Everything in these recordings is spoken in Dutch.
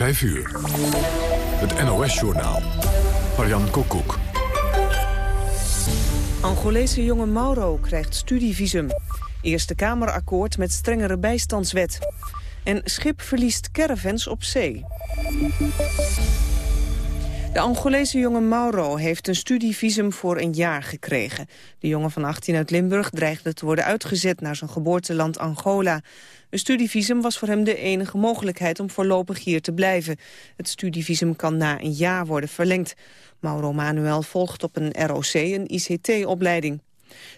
5 uur. Het NOS-journaal. Marian Koekoek. Angolese jonge Mauro krijgt studievisum. Eerste Kamerakkoord met strengere bijstandswet. En schip verliest caravans op zee. De Angolese jongen Mauro heeft een studievisum voor een jaar gekregen. De jongen van 18 uit Limburg dreigde te worden uitgezet naar zijn geboorteland Angola. Een studievisum was voor hem de enige mogelijkheid om voorlopig hier te blijven. Het studievisum kan na een jaar worden verlengd. Mauro Manuel volgt op een ROC, een ICT-opleiding.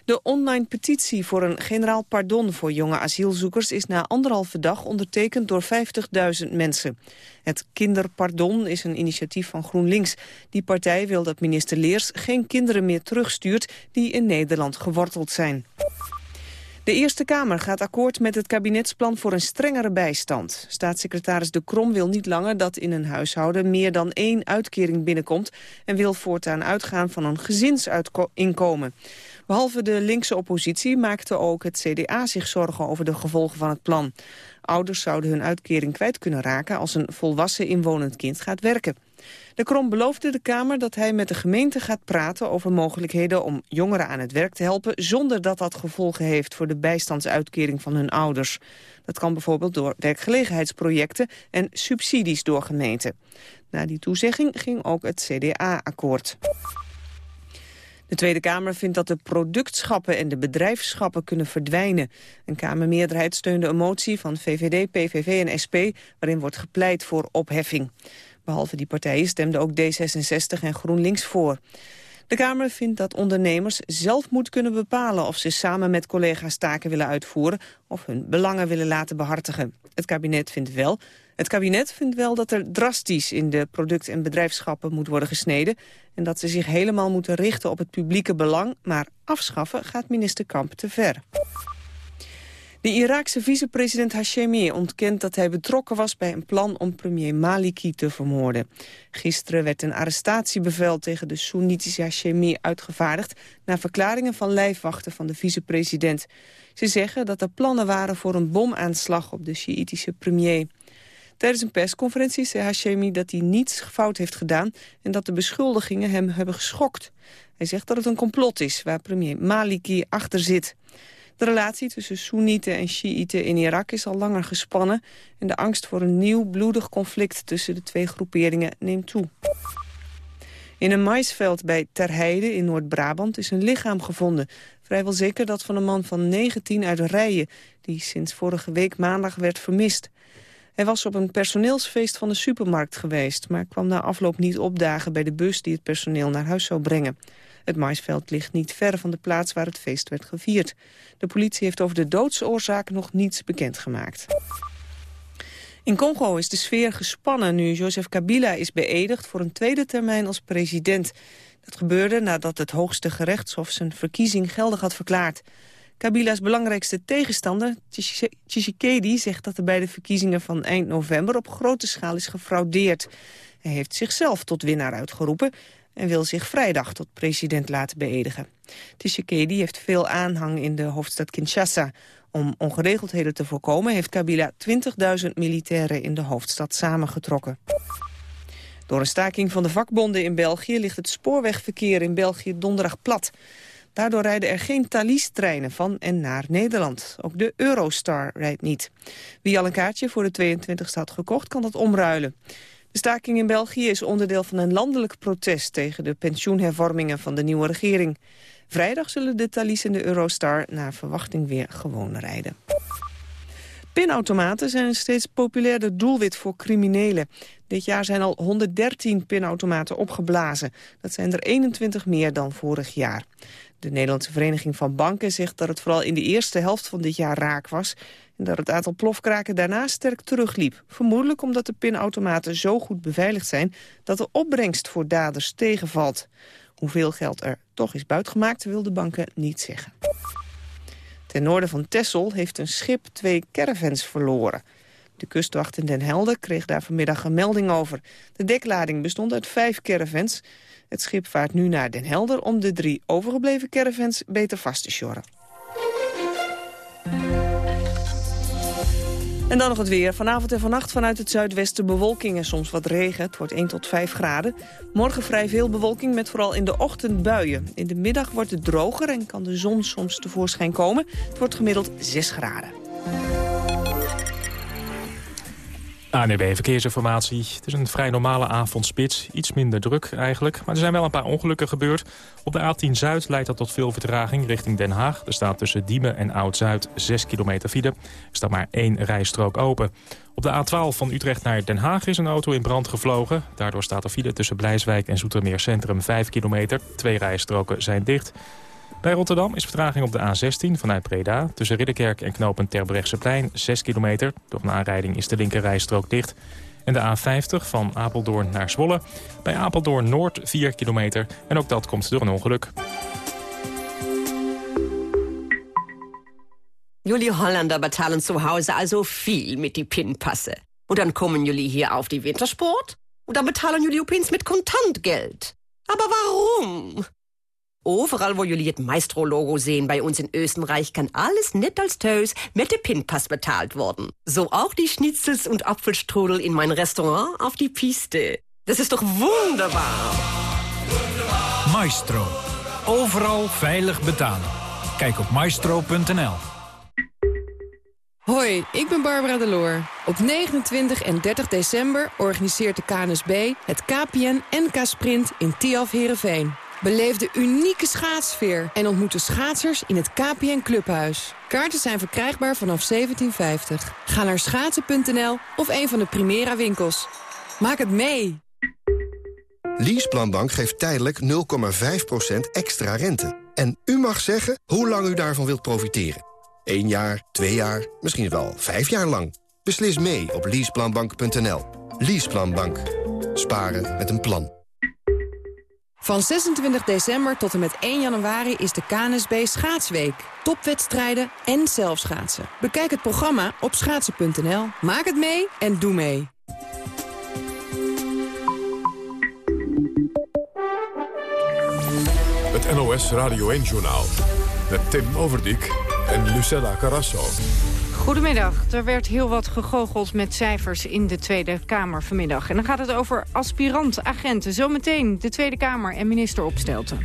De online petitie voor een generaal pardon voor jonge asielzoekers is na anderhalve dag ondertekend door 50.000 mensen. Het kinderpardon is een initiatief van GroenLinks. Die partij wil dat minister Leers geen kinderen meer terugstuurt die in Nederland geworteld zijn. De Eerste Kamer gaat akkoord met het kabinetsplan voor een strengere bijstand. Staatssecretaris De Krom wil niet langer dat in een huishouden meer dan één uitkering binnenkomt en wil voortaan uitgaan van een gezinsinkomen. Behalve de linkse oppositie maakte ook het CDA zich zorgen over de gevolgen van het plan. Ouders zouden hun uitkering kwijt kunnen raken als een volwassen inwonend kind gaat werken. De Krom beloofde de Kamer dat hij met de gemeente gaat praten over mogelijkheden om jongeren aan het werk te helpen zonder dat dat gevolgen heeft voor de bijstandsuitkering van hun ouders. Dat kan bijvoorbeeld door werkgelegenheidsprojecten en subsidies door gemeenten. Na die toezegging ging ook het CDA akkoord. De Tweede Kamer vindt dat de productschappen en de bedrijfsschappen kunnen verdwijnen. Een Kamermeerderheid steunde een motie van VVD, PVV en SP... waarin wordt gepleit voor opheffing. Behalve die partijen stemden ook D66 en GroenLinks voor. De Kamer vindt dat ondernemers zelf moet kunnen bepalen of ze samen met collega's taken willen uitvoeren of hun belangen willen laten behartigen. Het kabinet vindt wel, het kabinet vindt wel dat er drastisch in de product- en bedrijfschappen moet worden gesneden en dat ze zich helemaal moeten richten op het publieke belang, maar afschaffen gaat minister Kamp te ver. De Iraakse vicepresident Hashemi ontkent dat hij betrokken was bij een plan om premier Maliki te vermoorden. Gisteren werd een arrestatiebevel tegen de Soenitische Hashemi uitgevaardigd na verklaringen van lijfwachten van de vicepresident. Ze zeggen dat er plannen waren voor een bomaanslag op de Sjiitische premier. Tijdens een persconferentie zei Hashemi dat hij niets fout heeft gedaan... en dat de beschuldigingen hem hebben geschokt. Hij zegt dat het een complot is waar premier Maliki achter zit. De relatie tussen Soenieten en Shiiten in Irak is al langer gespannen... en de angst voor een nieuw bloedig conflict tussen de twee groeperingen neemt toe. In een maisveld bij Terheide in Noord-Brabant is een lichaam gevonden. Vrijwel zeker dat van een man van 19 uit Rijen... die sinds vorige week maandag werd vermist. Hij was op een personeelsfeest van de supermarkt geweest... maar kwam na afloop niet opdagen bij de bus die het personeel naar huis zou brengen. Het maisveld ligt niet ver van de plaats waar het feest werd gevierd. De politie heeft over de doodsoorzaak nog niets bekendgemaakt. In Congo is de sfeer gespannen nu Joseph Kabila is beëdigd voor een tweede termijn als president. Dat gebeurde nadat het hoogste gerechtshof zijn verkiezing geldig had verklaard. Kabila's belangrijkste tegenstander, Tshisekedi, zegt dat er bij de verkiezingen van eind november op grote schaal is gefraudeerd. Hij heeft zichzelf tot winnaar uitgeroepen en wil zich vrijdag tot president laten beëdigen. Tshisekedi heeft veel aanhang in de hoofdstad Kinshasa. Om ongeregeldheden te voorkomen heeft Kabila 20.000 militairen in de hoofdstad samengetrokken. Door een staking van de vakbonden in België ligt het spoorwegverkeer in België donderdag plat. Daardoor rijden er geen Thalys-treinen van en naar Nederland. Ook de Eurostar rijdt niet. Wie al een kaartje voor de 22e had gekocht, kan dat omruilen. De staking in België is onderdeel van een landelijk protest... tegen de pensioenhervormingen van de nieuwe regering. Vrijdag zullen de Thalys en de Eurostar naar verwachting weer gewoon rijden. Pinautomaten zijn een steeds populairder doelwit voor criminelen. Dit jaar zijn al 113 pinautomaten opgeblazen. Dat zijn er 21 meer dan vorig jaar. De Nederlandse Vereniging van Banken zegt dat het vooral in de eerste helft van dit jaar raak was... en dat het aantal plofkraken daarna sterk terugliep. Vermoedelijk omdat de pinautomaten zo goed beveiligd zijn... dat de opbrengst voor daders tegenvalt. Hoeveel geld er toch is buitgemaakt wil de banken niet zeggen. Ten noorden van Texel heeft een schip twee caravans verloren. De kustwacht in Den Helder kreeg daar vanmiddag een melding over. De deklading bestond uit vijf caravans... Het schip vaart nu naar Den Helder om de drie overgebleven caravans beter vast te sjorren. En dan nog het weer. Vanavond en vannacht vanuit het zuidwesten bewolking en soms wat regen. Het wordt 1 tot 5 graden. Morgen vrij veel bewolking met vooral in de ochtend buien. In de middag wordt het droger en kan de zon soms tevoorschijn komen. Het wordt gemiddeld 6 graden. ANB Verkeersinformatie. Het is een vrij normale avondspits. Iets minder druk eigenlijk. Maar er zijn wel een paar ongelukken gebeurd. Op de A10 Zuid leidt dat tot veel vertraging richting Den Haag. Er staat tussen Diemen en Oud-Zuid 6 kilometer file. Er staat maar één rijstrook open. Op de A12 van Utrecht naar Den Haag is een auto in brand gevlogen. Daardoor staat er file tussen Blijswijk en Zoetermeer Centrum 5 kilometer. Twee rijstroken zijn dicht. Bij Rotterdam is vertraging op de A16 vanuit Breda... tussen Ridderkerk en knopen Terbrechtseplein 6 kilometer. Door een aanrijding is de linkerrijstrook dicht. En de A50 van Apeldoorn naar Zwolle. Bij Apeldoorn Noord 4 kilometer. En ook dat komt door een ongeluk. Jullie Holländer betalen zu Hause also viel mit die Pinpasse. Und dann kommen jullie hier auf die Wintersport und dann betalen jullie opeens mit Kontantgeld. Aber warum? Overal wo jullie het Maestro-Logo sehen bei uns in Österreich, kann alles net als Tös mit dem Pinpass betalt worden. So auch die Schnitzels und Apfelstrudel in mein Restaurant auf die Piste. Das ist doch wunderbar. Maestro. Overal veilig betalen. Kijk op maestro.nl. Hoi, ik ben Barbara Deloor. Op 29 en 30 december organiseert de KNSB het KPN NK Sprint in Tiaf Herenveen. Beleef de unieke schaatsfeer en ontmoet de schaatsers in het KPN Clubhuis. Kaarten zijn verkrijgbaar vanaf 1750. Ga naar schaatsen.nl of een van de Primera winkels. Maak het mee! Leaseplanbank geeft tijdelijk 0,5% extra rente. En u mag zeggen hoe lang u daarvan wilt profiteren. 1 jaar, 2 jaar, misschien wel 5 jaar lang. Beslis mee op leaseplanbank.nl. Leaseplanbank. Sparen met een plan. Van 26 december tot en met 1 januari is de KNSB Schaatsweek. Topwedstrijden en zelfschaatsen. Bekijk het programma op schaatsen.nl. Maak het mee en doe mee. Het NOS Radio 1-journaal. Met Tim Overdijk en Lucella Carrasso. Goedemiddag. Er werd heel wat gegoocheld met cijfers in de Tweede Kamer vanmiddag. En dan gaat het over aspirant-agenten. Zometeen de Tweede Kamer en minister Opstelten.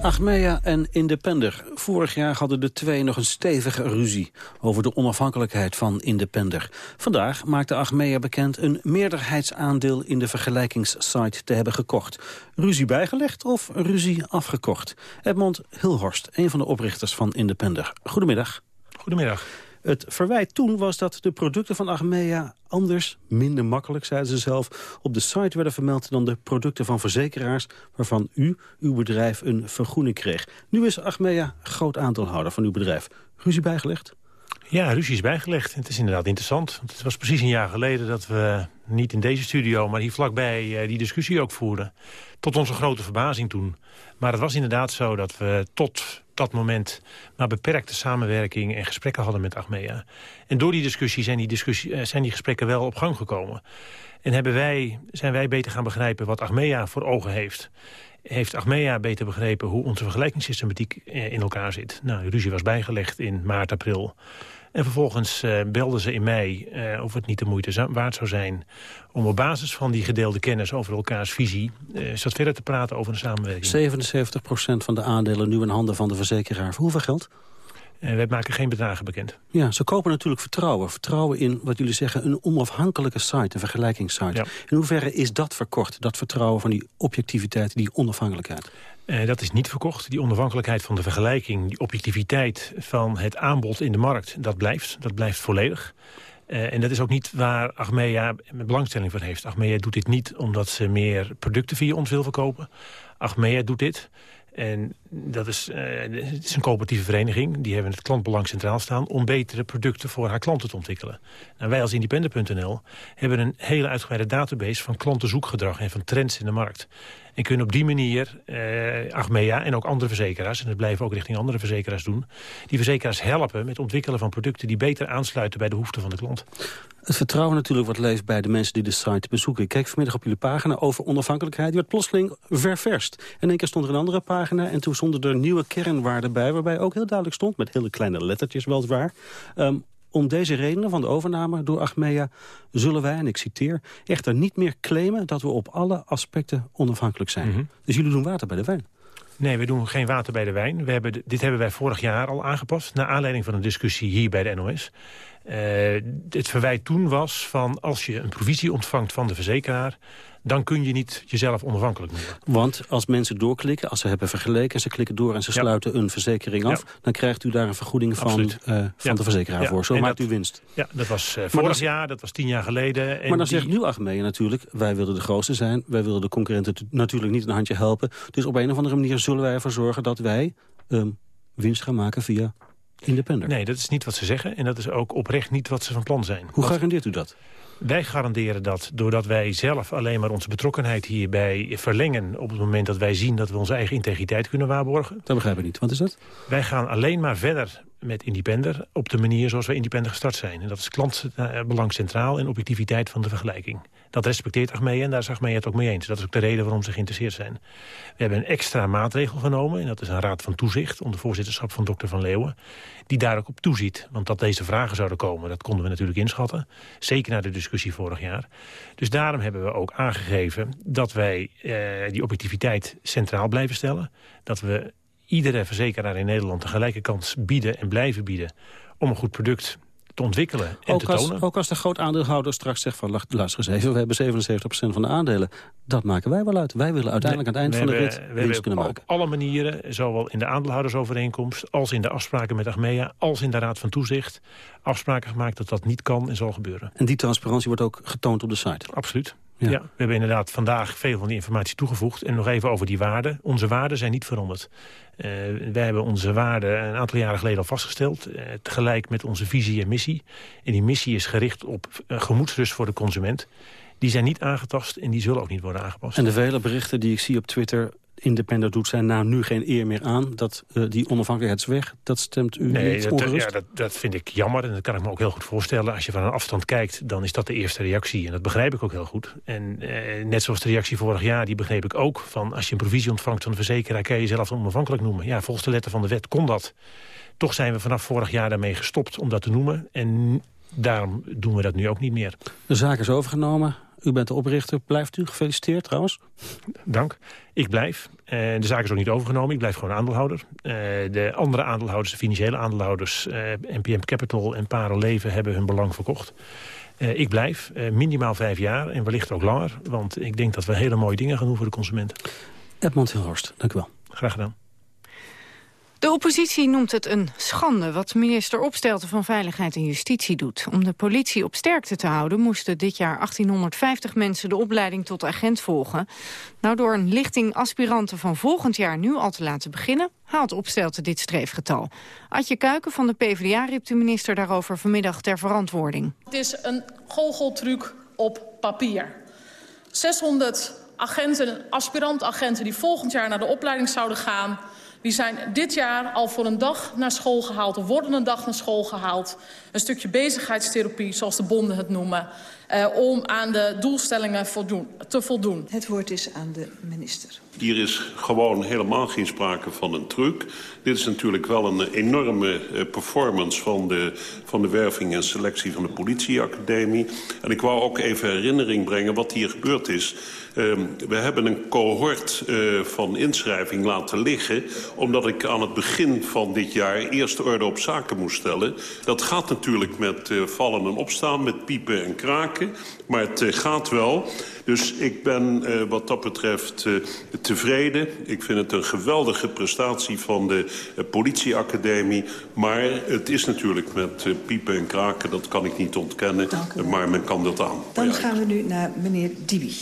Achmea en Independer. Vorig jaar hadden de twee nog een stevige ruzie over de onafhankelijkheid van Independer. Vandaag maakte Achmea bekend een meerderheidsaandeel in de vergelijkingssite te hebben gekocht. Ruzie bijgelegd of ruzie afgekocht? Edmond Hilhorst, een van de oprichters van Independer. Goedemiddag. Goedemiddag. Het verwijt toen was dat de producten van Achmea anders, minder makkelijk, zeiden ze zelf, op de site werden vermeld dan de producten van verzekeraars waarvan u, uw bedrijf, een vergoeding kreeg. Nu is Achmea groot aandeelhouder van uw bedrijf. Ruzie bijgelegd? Ja, ruzie is bijgelegd. Het is inderdaad interessant. Want het was precies een jaar geleden dat we niet in deze studio... maar hier vlakbij uh, die discussie ook voerden. Tot onze grote verbazing toen. Maar het was inderdaad zo dat we tot dat moment maar beperkte samenwerking en gesprekken hadden met Achmea. En door die discussie zijn die, discussie, eh, zijn die gesprekken wel op gang gekomen. En hebben wij, zijn wij beter gaan begrijpen wat Achmea voor ogen heeft. Heeft Achmea beter begrepen hoe onze vergelijkingssystematiek eh, in elkaar zit. Nou, de ruzie was bijgelegd in maart, april. En vervolgens uh, belden ze in mei uh, of het niet de moeite waard zou zijn... om op basis van die gedeelde kennis over elkaars visie... Uh, zat verder te praten over een samenwerking. 77% van de aandelen nu in handen van de verzekeraar. Voor hoeveel geld? Wij maken geen bedragen bekend. Ja, ze kopen natuurlijk vertrouwen. Vertrouwen in, wat jullie zeggen, een onafhankelijke site, een vergelijkingssite. Ja. In hoeverre is dat verkort, dat vertrouwen van die objectiviteit, die onafhankelijkheid? Uh, dat is niet verkocht. Die onafhankelijkheid van de vergelijking, die objectiviteit van het aanbod in de markt, dat blijft. Dat blijft volledig. Uh, en dat is ook niet waar Achmea belangstelling voor heeft. Achmea doet dit niet omdat ze meer producten via ons wil verkopen. Achmea doet dit en dat is, uh, het is een coöperatieve vereniging. Die hebben het klantbelang centraal staan... om betere producten voor haar klanten te ontwikkelen. Nou, wij als Independent.nl hebben een hele uitgebreide database... van klantenzoekgedrag en van trends in de markt. En kunnen op die manier uh, Achmea en ook andere verzekeraars... en dat blijven ook richting andere verzekeraars doen... die verzekeraars helpen met ontwikkelen van producten... die beter aansluiten bij de behoeften van de klant. Het vertrouwen natuurlijk wat leeft bij de mensen die de site bezoeken. Ik kijk vanmiddag op jullie pagina over onafhankelijkheid. Die werd plotseling ververst. En één keer stond er een andere pagina en toen stonden er nieuwe kernwaarden bij... waarbij ook heel duidelijk stond, met hele kleine lettertjes weliswaar... Um, Om deze redenen van de overname door Achmea zullen wij, en ik citeer... echter niet meer claimen dat we op alle aspecten onafhankelijk zijn. Mhm. Dus jullie doen water bij de wijn. Nee, we doen geen water bij de wijn. We hebben, dit hebben wij vorig jaar al aangepast... naar aanleiding van een discussie hier bij de NOS. Uh, het verwijt toen was van als je een provisie ontvangt van de verzekeraar dan kun je niet jezelf onafhankelijk noemen. Want als mensen doorklikken, als ze hebben vergeleken... en ze klikken door en ze sluiten een verzekering af... dan krijgt u daar een vergoeding van, uh, van ja. de verzekeraar voor. Zo en maakt dat, u winst. Ja, dat was uh, vorig dat, jaar, dat was tien jaar geleden. En maar dan die... zegt nu Achmea natuurlijk... wij willen de grootste zijn, wij willen de concurrenten natuurlijk niet een handje helpen. Dus op een of andere manier zullen wij ervoor zorgen... dat wij um, winst gaan maken via Independent. Nee, dat is niet wat ze zeggen. En dat is ook oprecht niet wat ze van plan zijn. Hoe garandeert u dat? Wij garanderen dat doordat wij zelf alleen maar onze betrokkenheid hierbij verlengen... op het moment dat wij zien dat we onze eigen integriteit kunnen waarborgen. Dat begrijp ik niet. Wat is dat? Wij gaan alleen maar verder met Independer op de manier zoals we Independer gestart zijn. En dat is klantbelang centraal en objectiviteit van de vergelijking. Dat respecteert Achmea en daar is Achmea het ook mee eens. Dat is ook de reden waarom ze geïnteresseerd zijn. We hebben een extra maatregel genomen en dat is een raad van toezicht... onder voorzitterschap van dokter Van Leeuwen, die daar ook op toeziet. Want dat deze vragen zouden komen, dat konden we natuurlijk inschatten. Zeker na de discussie vorig jaar. Dus daarom hebben we ook aangegeven dat wij eh, die objectiviteit centraal blijven stellen. Dat we iedere verzekeraar in Nederland de gelijke kans bieden en blijven bieden... om een goed product te ontwikkelen en ook te als, tonen. Ook als de groot aandeelhouder straks zegt van... luister eens even, we hebben 77% van de aandelen. Dat maken wij wel uit. Wij willen uiteindelijk aan het eind van de rit winst kunnen maken. Op alle manieren, zowel in de aandeelhoudersovereenkomst... als in de afspraken met Achmea, als in de Raad van Toezicht... afspraken gemaakt dat dat niet kan en zal gebeuren. En die transparantie wordt ook getoond op de site? Absoluut. Ja. ja. we hebben inderdaad vandaag veel van die informatie toegevoegd. En nog even over die waarden. Onze waarden zijn niet veranderd. Uh, wij hebben onze waarden een aantal jaren geleden al vastgesteld. Uh, tegelijk met onze visie en missie. En die missie is gericht op uh, gemoedsrust voor de consument. Die zijn niet aangetast en die zullen ook niet worden aangepast. En de vele berichten die ik zie op Twitter Independent doet zijn naam nu geen eer meer aan. Dat uh, die onafhankelijkheidsweg, dat stemt u nee, niet dat, ongerust? Ja, dat, dat vind ik jammer en dat kan ik me ook heel goed voorstellen. Als je van een afstand kijkt, dan is dat de eerste reactie. En dat begrijp ik ook heel goed. En eh, net zoals de reactie vorig jaar, die begreep ik ook. Van als je een provisie ontvangt van de verzekeraar... kan je jezelf onafhankelijk noemen. Ja, volgens de letter van de wet kon dat. Toch zijn we vanaf vorig jaar daarmee gestopt om dat te noemen. En daarom doen we dat nu ook niet meer. De zaak is overgenomen. U bent de oprichter. Blijft u? Gefeliciteerd trouwens. Dank. Ik blijf. Uh, de zaak is ook niet overgenomen. Ik blijf gewoon aandeelhouder. Uh, de andere aandeelhouders, de financiële aandeelhouders... Uh, NPM Capital en Parel Leven hebben hun belang verkocht. ik blijf. minimaal vijf jaar en wellicht ook langer. Want ik denk dat we hele mooie dingen gaan doen voor de consumenten. Edmond Hilhorst, dank u wel. Graag gedaan. De oppositie noemt het een schande wat minister Opstelten van Veiligheid en Justitie doet. Om de politie op sterkte te houden moesten dit jaar 1850 mensen de opleiding tot agent volgen. Nou, door een lichting aspiranten van volgend jaar nu al te laten beginnen, haalt Opstelten dit streefgetal. Adje Kuiken van de PvdA riep de minister daarover vanmiddag ter verantwoording. Het is een goocheltruc op papier. 600 agenten, aspirantagenten die volgend jaar naar de opleiding zouden gaan die zijn dit jaar al voor een dag naar school gehaald... of worden een dag naar school gehaald. Een stukje bezigheidstherapie, zoals de bonden het noemen... Uh, om aan de doelstellingen voldoen, te voldoen. Het woord is aan de minister. Hier is gewoon helemaal geen sprake van een truc. Dit is natuurlijk wel een enorme uh, performance van de, van de werving en selectie van de politieacademie. En ik wou ook even herinnering brengen wat hier gebeurd is. Uh, we hebben een cohort uh, van inschrijving laten liggen... omdat ik aan het begin van dit jaar eerste orde op zaken moest stellen. Dat gaat natuurlijk met uh, vallen en opstaan, met piepen en kraken. Maar het uh, gaat wel. Dus ik ben uh, wat dat betreft uh, tevreden. Ik vind het een geweldige prestatie van de uh, politieacademie. Maar het is natuurlijk met uh, piepen en kraken, dat kan ik niet ontkennen. Maar men kan dat aan. Dan gaan we nu naar meneer Dibi.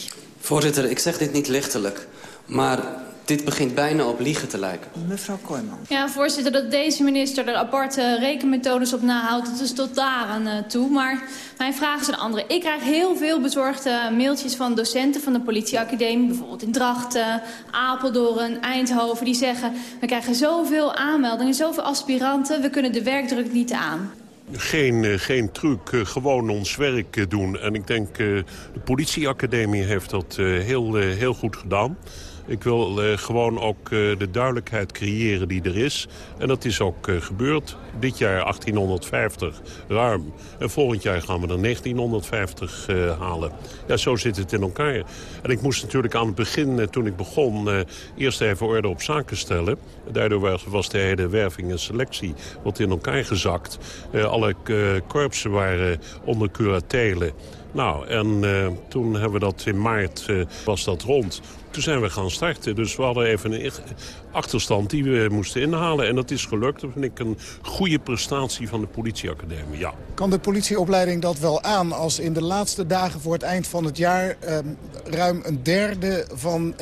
Voorzitter, ik zeg dit niet lichtelijk. Maar dit begint bijna op liegen te lijken. Mevrouw Kooijman. Ja, voorzitter, dat deze minister er aparte rekenmethodes op nahoudt... dat is tot daar aan uh, toe. Maar mijn vraag is een andere. Ik krijg heel veel bezorgde mailtjes van docenten van de politieacademie... bijvoorbeeld in Drachten, Apeldoorn, Eindhoven... die zeggen, we krijgen zoveel aanmeldingen, zoveel aspiranten... we kunnen de werkdruk niet aan. Geen, uh, geen truc, gewoon ons werk doen. En ik denk, de politieacademie heeft dat heel, heel goed gedaan. Ik wil uh, gewoon ook uh, de duidelijkheid creëren die er is. En dat is ook uh, gebeurd. Dit jaar 1850 ruim. En volgend jaar gaan we er 1950 halen. Ja, zo zit het in elkaar. En ik moest natuurlijk aan het begin, toen ik begon... eerst even orde op zaken stellen. Daardoor was de hele werving en selectie wat in elkaar gezakt. alle korpsen waren onder curatelen. Nou, en uh, toen hebben we dat in maart, uh, was dat rond. Toen zijn we gaan starten. Dus we hadden even een achterstand die we moesten inhalen. En dat is gelukt. Dat vind ik een goede prestatie van de politieacademie, ja. Kan de politieopleiding dat wel aan als in de laatste dagen voor het eind van het jaar... Uh, ruim een derde van uh,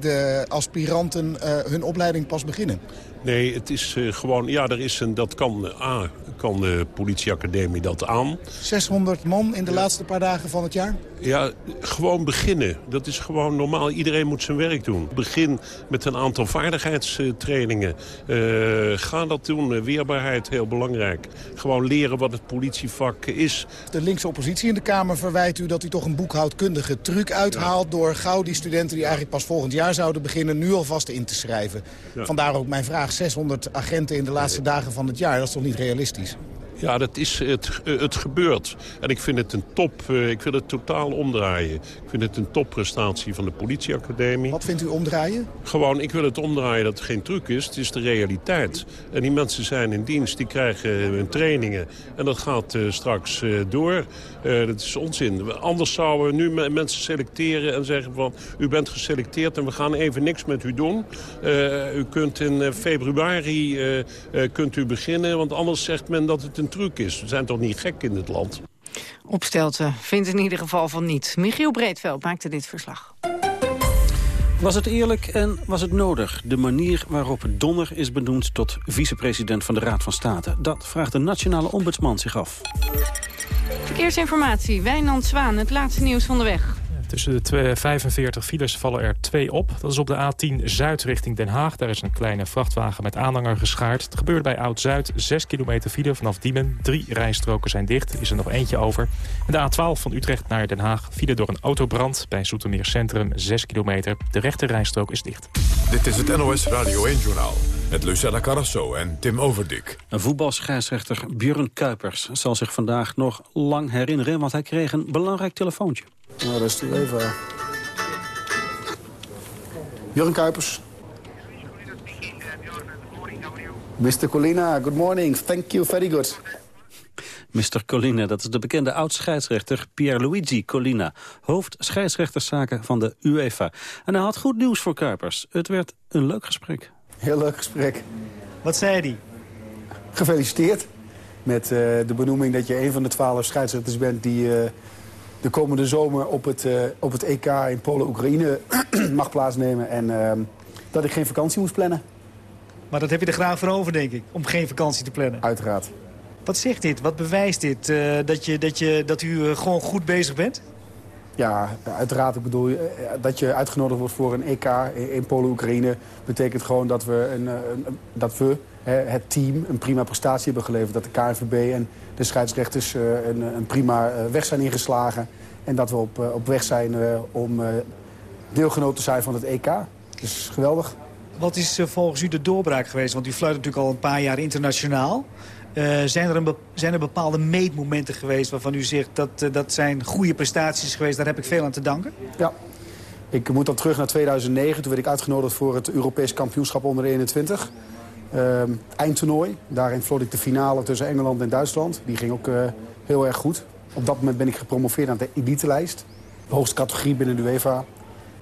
de aspiranten hun opleiding pas beginnen? Nee, het is uh, gewoon... Ja, er is een, dat kan, A, kan de politieacademie dat aan. 600 man in de laatste paar dagen van het jaar? Ja, gewoon beginnen. Dat is gewoon normaal. Iedereen moet zijn werk doen. Begin met een aantal vaardigheidstrainingen. Uh, ga dat doen. Weerbaarheid, heel belangrijk. Gewoon leren wat het politievak is. De linkse oppositie in de Kamer verwijt u dat u toch een boekhoudkundige truc uithaalt... Ja. door gauw die studenten die eigenlijk pas volgend jaar zouden beginnen... nu alvast in te schrijven. Ja. Vandaar ook mijn vraag. 600 agenten in de laatste dagen van het jaar. Dat is toch niet realistisch? Ja, dat is, het, het gebeurt. En ik vind het een top, ik wil het totaal omdraaien. Ik vind het een topprestatie van de politieacademie. Wat vindt u omdraaien? Gewoon, ik wil het omdraaien dat het geen truc is. Het is de realiteit. En die mensen zijn in dienst, die krijgen hun trainingen. En dat gaat uh, straks uh, door. Uh, dat is onzin. Anders zouden we nu mensen selecteren en zeggen van... u bent geselecteerd en we gaan even niks met u doen. u kunt in februari kunt u beginnen, want anders zegt men dat het een truc is. We zijn toch niet gek in dit land? Opstelten vindt in ieder geval van niet. Michiel Breedveld maakte dit verslag. Was het eerlijk en was het nodig? De manier waarop Donner is benoemd tot vicepresident van de Raad van State. Dat vraagt de nationale ombudsman zich af. Verkeersinformatie, Wijnand Zwaan, het laatste nieuws van de weg. Tussen de 45 files vallen er twee op. Dat is op de A10 Zuid richting Den Haag. Daar is een kleine vrachtwagen met aanhanger geschaard. Het gebeurt bij Oud-Zuid. 6 kilometer file vanaf Diemen. Drie rijstroken zijn dicht. is er nog eentje over. En de A12 van Utrecht naar Den Haag file door een autobrand. Bij Zoetermeer Centrum 6 kilometer. De rechte rijstrook is dicht. Dit is het NOS Radio 1-journaal. Met Lucella Carrasso en Tim Overdik. Een voetbalscheidsrechter Björn Kuipers zal zich vandaag nog lang herinneren... want hij kreeg een belangrijk telefoontje. Nou, dat is de even. Jurgen Kuipers. Mr. Colina, good morning. Thank you, very good. Mr. Colina, dat is de bekende oud-scheidsrechter Pierluigi Colina. Hoofd scheidsrechterszaken van de UEFA. En hij had goed nieuws voor Kuipers. Het werd een leuk gesprek. Heel leuk gesprek. Wat zei hij? Gefeliciteerd met uh, de benoeming dat je een van de twaalf scheidsrechters bent... die uh, de komende zomer op het, uh, op het EK in Polen-Oekraïne mag plaatsnemen. En uh, dat ik geen vakantie moest plannen. Maar dat heb je er graag voor over, denk ik, om geen vakantie te plannen. Uiteraard. Wat zegt dit? Wat bewijst dit? Uh, dat, je, dat, je, dat u gewoon goed bezig bent? Ja, uiteraard. Ik bedoel, dat je uitgenodigd wordt voor een EK in, in Polen-Oekraïne... betekent gewoon dat we, een, een, dat we het team een prima prestatie hebben geleverd. Dat de KNVB en de scheidsrechters een, een prima weg zijn ingeslagen. En dat we op, op weg zijn om deelgenoot te zijn van het EK. Dus geweldig. Wat is volgens u de doorbraak geweest? Want u fluit natuurlijk al een paar jaar internationaal. Uh, zijn, er een zijn er bepaalde meetmomenten geweest waarvan u zegt... dat uh, dat zijn goede prestaties geweest, daar heb ik veel aan te danken? Ja. Ik moet dan terug naar 2009. Toen werd ik uitgenodigd voor het Europees kampioenschap onder 21. Uh, eindtoernooi. Daarin vloot ik de finale tussen Engeland en Duitsland. Die ging ook uh, heel erg goed. Op dat moment ben ik gepromoveerd aan de elite-lijst. De hoogste categorie binnen de UEFA.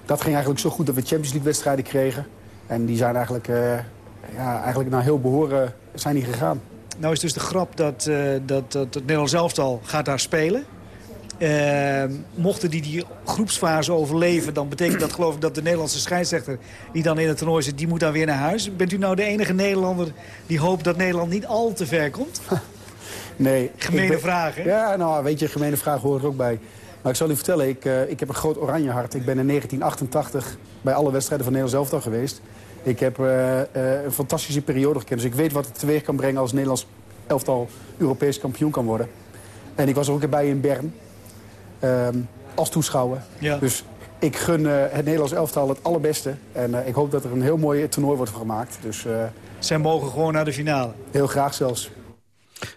Dat ging eigenlijk zo goed dat we Champions League wedstrijden kregen. En die zijn eigenlijk, ja, eigenlijk naar heel behoren zijn die gegaan. Nou is dus de grap dat, uh, dat, dat het Nederlands elftal gaat daar spelen. Uh, mochten die die groepsfase overleven... dan betekent dat geloof ik dat de Nederlandse scheidsrechter... die dan in het toernooi zit, die moet dan weer naar huis. Bent u nou de enige Nederlander die hoopt dat Nederland niet al te ver komt? Nee. Gemene ben, vraag, hè? Ja, nou, weet je, gemene vraag hoort er ook bij. Maar ik zal u vertellen, ik, uh, ik heb een groot oranje hart. Ik ben in 1988 bij alle wedstrijden van Nederlands elftal geweest. Ik heb uh, uh, een fantastische periode gekend. Dus ik weet wat het teweeg kan brengen als Nederlands elftal Europees kampioen kan worden. En ik was er ook bij in Bern. Uh, als toeschouwer. Ja. Dus ik gun uh, het Nederlands elftal het allerbeste. En uh, ik hoop dat er een heel mooi toernooi wordt van gemaakt. Dus, uh, Zij mogen gewoon naar de finale? Heel graag zelfs.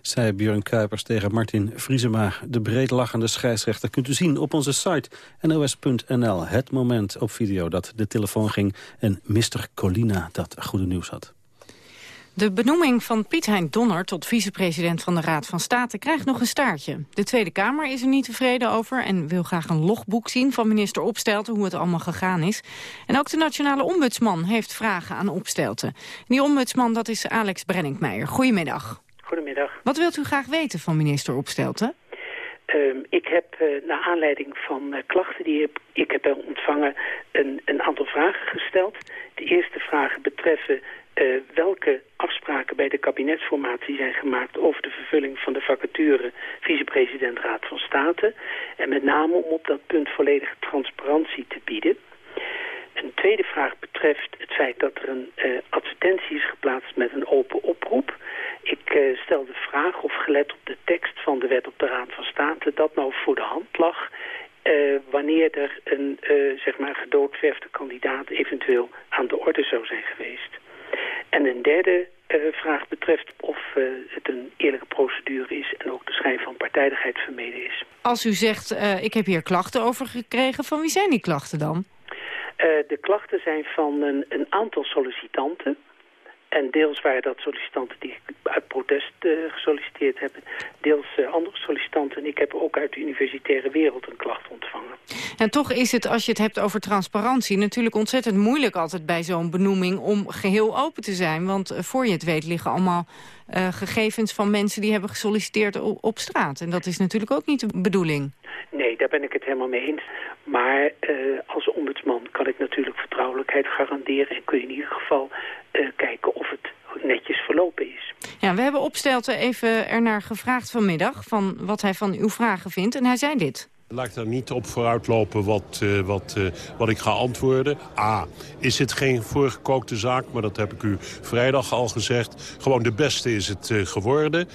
Zij Björn Kuipers tegen Martin Vriesema. De breedlachende scheidsrechter kunt u zien op onze site nos.nl. Het moment op video dat de telefoon ging en Mr. Colina dat goede nieuws had. De benoeming van Piet Hein Donner tot vicepresident van de Raad van State krijgt nog een staartje. De Tweede Kamer is er niet tevreden over en wil graag een logboek zien van minister Opstelten hoe het allemaal gegaan is. En ook de Nationale Ombudsman heeft vragen aan Opstelten. die ombudsman dat is Alex Brenninkmeijer. Goedemiddag. Goedemiddag. Wat wilt u graag weten van minister Opstelten? Uh, ik heb uh, naar aanleiding van uh, klachten die ik, ik heb ontvangen een, een aantal vragen gesteld. De eerste vragen betreffen uh, welke afspraken bij de kabinetsformatie zijn gemaakt over de vervulling van de vacature vicepresident Raad van State. En met name om op dat punt volledige transparantie te bieden. Een tweede vraag betreft het feit dat er een uh, advertentie is geplaatst met een open oproep. Ik uh, stel de vraag of gelet op de tekst van de wet op de Raad van State dat nou voor de hand lag wanneer er een zeg maar gedoodverfde kandidaat eventueel aan de orde zou zijn geweest. En een derde uh, vraag betreft of uh, het een eerlijke procedure is... en ook de schijn van partijdigheid vermeden is. Als u zegt, uh, ik heb hier klachten over gekregen, van wie zijn die klachten dan? de klachten zijn van een, een aantal sollicitanten... En deels waren dat sollicitanten die uit protest gesolliciteerd hebben. Deels andere sollicitanten. Ik heb ook uit de universitaire wereld een klacht ontvangen. En toch is het, als je het hebt over transparantie... natuurlijk ontzettend moeilijk altijd bij zo'n benoeming... om geheel open te zijn. Want uh, voor je het weet liggen allemaal gegevens van mensen... die hebben gesolliciteerd op, op, straat. En dat is natuurlijk ook niet de bedoeling. Nee, daar ben ik het helemaal mee eens. Maar als ombudsman kan ik natuurlijk vertrouwelijkheid garanderen... en kun je in ieder geval kijken of het netjes verlopen is. Ja, we hebben Opstelten even ernaar gevraagd vanmiddag... van wat hij van uw vragen vindt. En hij zei dit. Laat ik daar niet op vooruitlopen wat, uh, wat, uh, wat ik ga antwoorden. A, is het geen voorgekookte zaak, maar dat heb ik u vrijdag al gezegd. Gewoon de beste is het uh, geworden.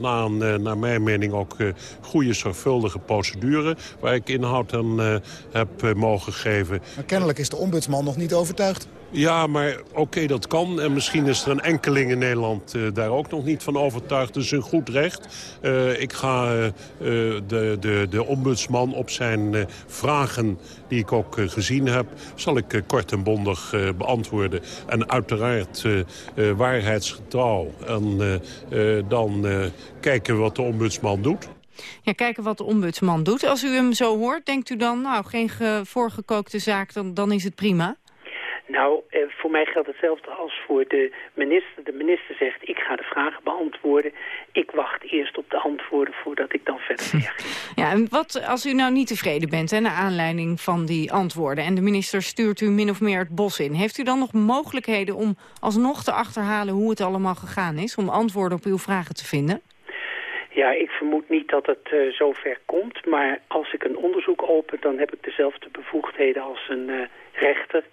na naar mijn mening ook goede, zorgvuldige procedure... waar ik inhoud aan heb mogen geven. Kennelijk is de ombudsman nog niet overtuigd. Ja, maar oké, dat kan. En misschien is er een enkeling in Nederland uh, daar ook nog niet van overtuigd. Is een goed recht. Uh, ik ga uh, de, de, de ombudsman op zijn vragen die ik ook gezien heb... zal ik kort en bondig beantwoorden. En uiteraard waarheidsgetrouw. En dan kijken wat de ombudsman doet. Ja, kijken wat de ombudsman doet. Als u hem zo hoort, denkt u dan... nou, geen voorgekookte zaak, dan, dan is het prima? Nou, eh, voor mij geldt hetzelfde als voor de minister. De minister zegt, ik ga de vragen beantwoorden. Ik wacht eerst op de antwoorden voordat ik dan verder reageer. Ja, en wat als u nou niet tevreden bent, hè, naar aanleiding van die antwoorden... en de minister stuurt u min of meer het bos in... heeft u dan nog mogelijkheden om alsnog te achterhalen hoe het allemaal gegaan is... om antwoorden op uw vragen te vinden? Ja, ik vermoed niet dat het uh, zover komt. Maar als ik een onderzoek open, dan heb ik dezelfde bevoegdheden als een uh, rechter...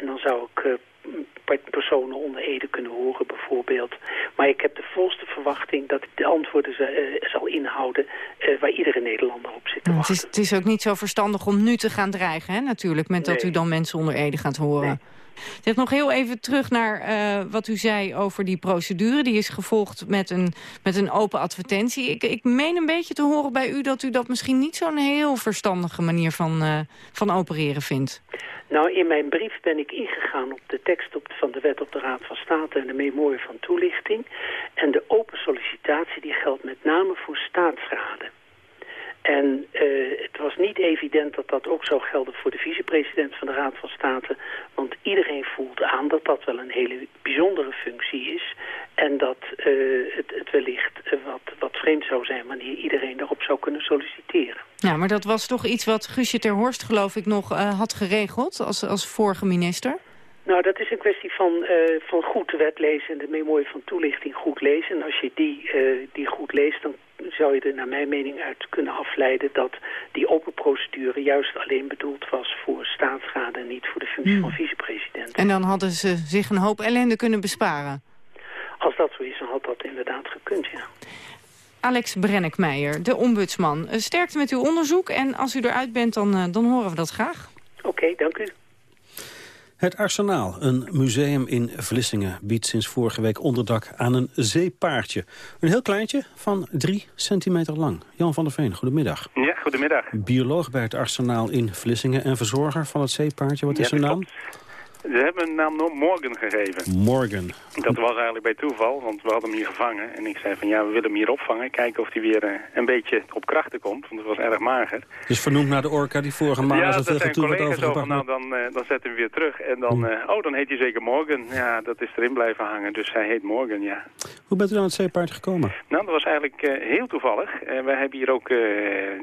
En dan zou ik uh, personen onder Ede kunnen horen bijvoorbeeld. Maar ik heb de volste verwachting dat ik de antwoorden uh, zal inhouden... Uh, waar iedere Nederlander op zit te wachten. Het is, het is, ook niet zo verstandig om nu te gaan dreigen, hè, natuurlijk... met nee. dat u dan mensen onder Ede gaat horen. Nee. Zeg nog heel even terug naar uh, wat u zei over die procedure. Die is gevolgd met een, met een open advertentie. Ik, ik meen een beetje te horen bij u dat u dat misschien niet zo'n heel verstandige manier van, uh, van opereren vindt. Nou, in mijn brief ben ik ingegaan op de tekst op, van de wet op de Raad van State en de memorie van toelichting. En de open sollicitatie die geldt met name voor staatsraden. En uh, het was niet evident dat dat ook zou gelden voor de vicepresident van de Raad van State. Want iedereen voelt aan dat dat wel een hele bijzondere functie is. En dat uh, het, het, wellicht wat, wat vreemd zou zijn wanneer iedereen daarop zou kunnen solliciteren. Ja, maar dat was toch iets wat Guusje ter Horst geloof ik nog uh, had geregeld als, als vorige minister? Nou, dat is een kwestie van, uh, van goed wet lezen en de memorie van toelichting goed lezen. En als je die, uh, die goed leest, dan zou je er naar mijn mening uit kunnen afleiden dat die open procedure juist alleen bedoeld was voor staatsraden en niet voor de functie hmm. van vicepresident. En dan hadden ze zich een hoop ellende kunnen besparen? Als dat zo is, dan had dat inderdaad gekund, ja. Alex Brennickmeijer, de ombudsman. Sterkte met uw onderzoek en als u eruit bent, dan, uh, dan horen we dat graag. Oké, dank u. Het Arsenaal, een museum in Vlissingen, biedt sinds vorige week onderdak aan een zeepaardje. Een heel kleintje van drie centimeter lang. Jan van der Veen, goedemiddag. Ja, goedemiddag. Bioloog bij het Arsenaal in Vlissingen en verzorger van het zeepaardje. Wat is Ja, zijn naam? Ze hebben een naam Morgan gegeven. Morgan. Dat was eigenlijk bij toeval, want we hadden hem hier gevangen. En ik zei van ja, we willen hem hier opvangen. Kijken of hij weer eh, een beetje op krachten komt, want het was erg mager. Dus vernoemd naar de orka die vorige maand ja, als dat het zijn toe werd. Nou, dan, eh, dan zetten we hem weer terug. En dan, eh, oh, dan heet hij zeker Morgan. Ja, dat is erin blijven hangen. Dus hij heet Morgan, ja. Hoe bent u aan het zeepaard gekomen? Nou, dat was eigenlijk heel toevallig. Wij hebben hier ook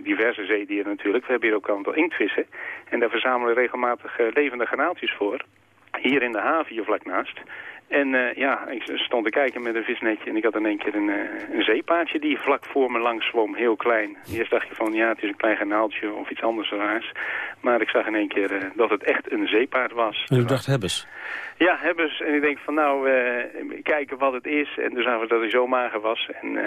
diverse zeedieren natuurlijk. We hebben hier ook een aantal inktvissen. En daar verzamelen we regelmatig levende granaaltjes voor. Hier in de haven hier vlak naast. En eh, ja, ik stond te kijken met een visnetje en ik had in één keer een, eh, een zeepaardje die vlak voor me langs zwom, heel klein. Eerst dacht je van ja, het is een klein garnaaltje of iets anders raars. Maar ik zag in één keer eh, dat het echt een zeepaard was. En u dacht, hebbes. Ja, hebben ze. En ik denk van nou, kijken wat het is. En toen zagen we dat hij zo mager was. En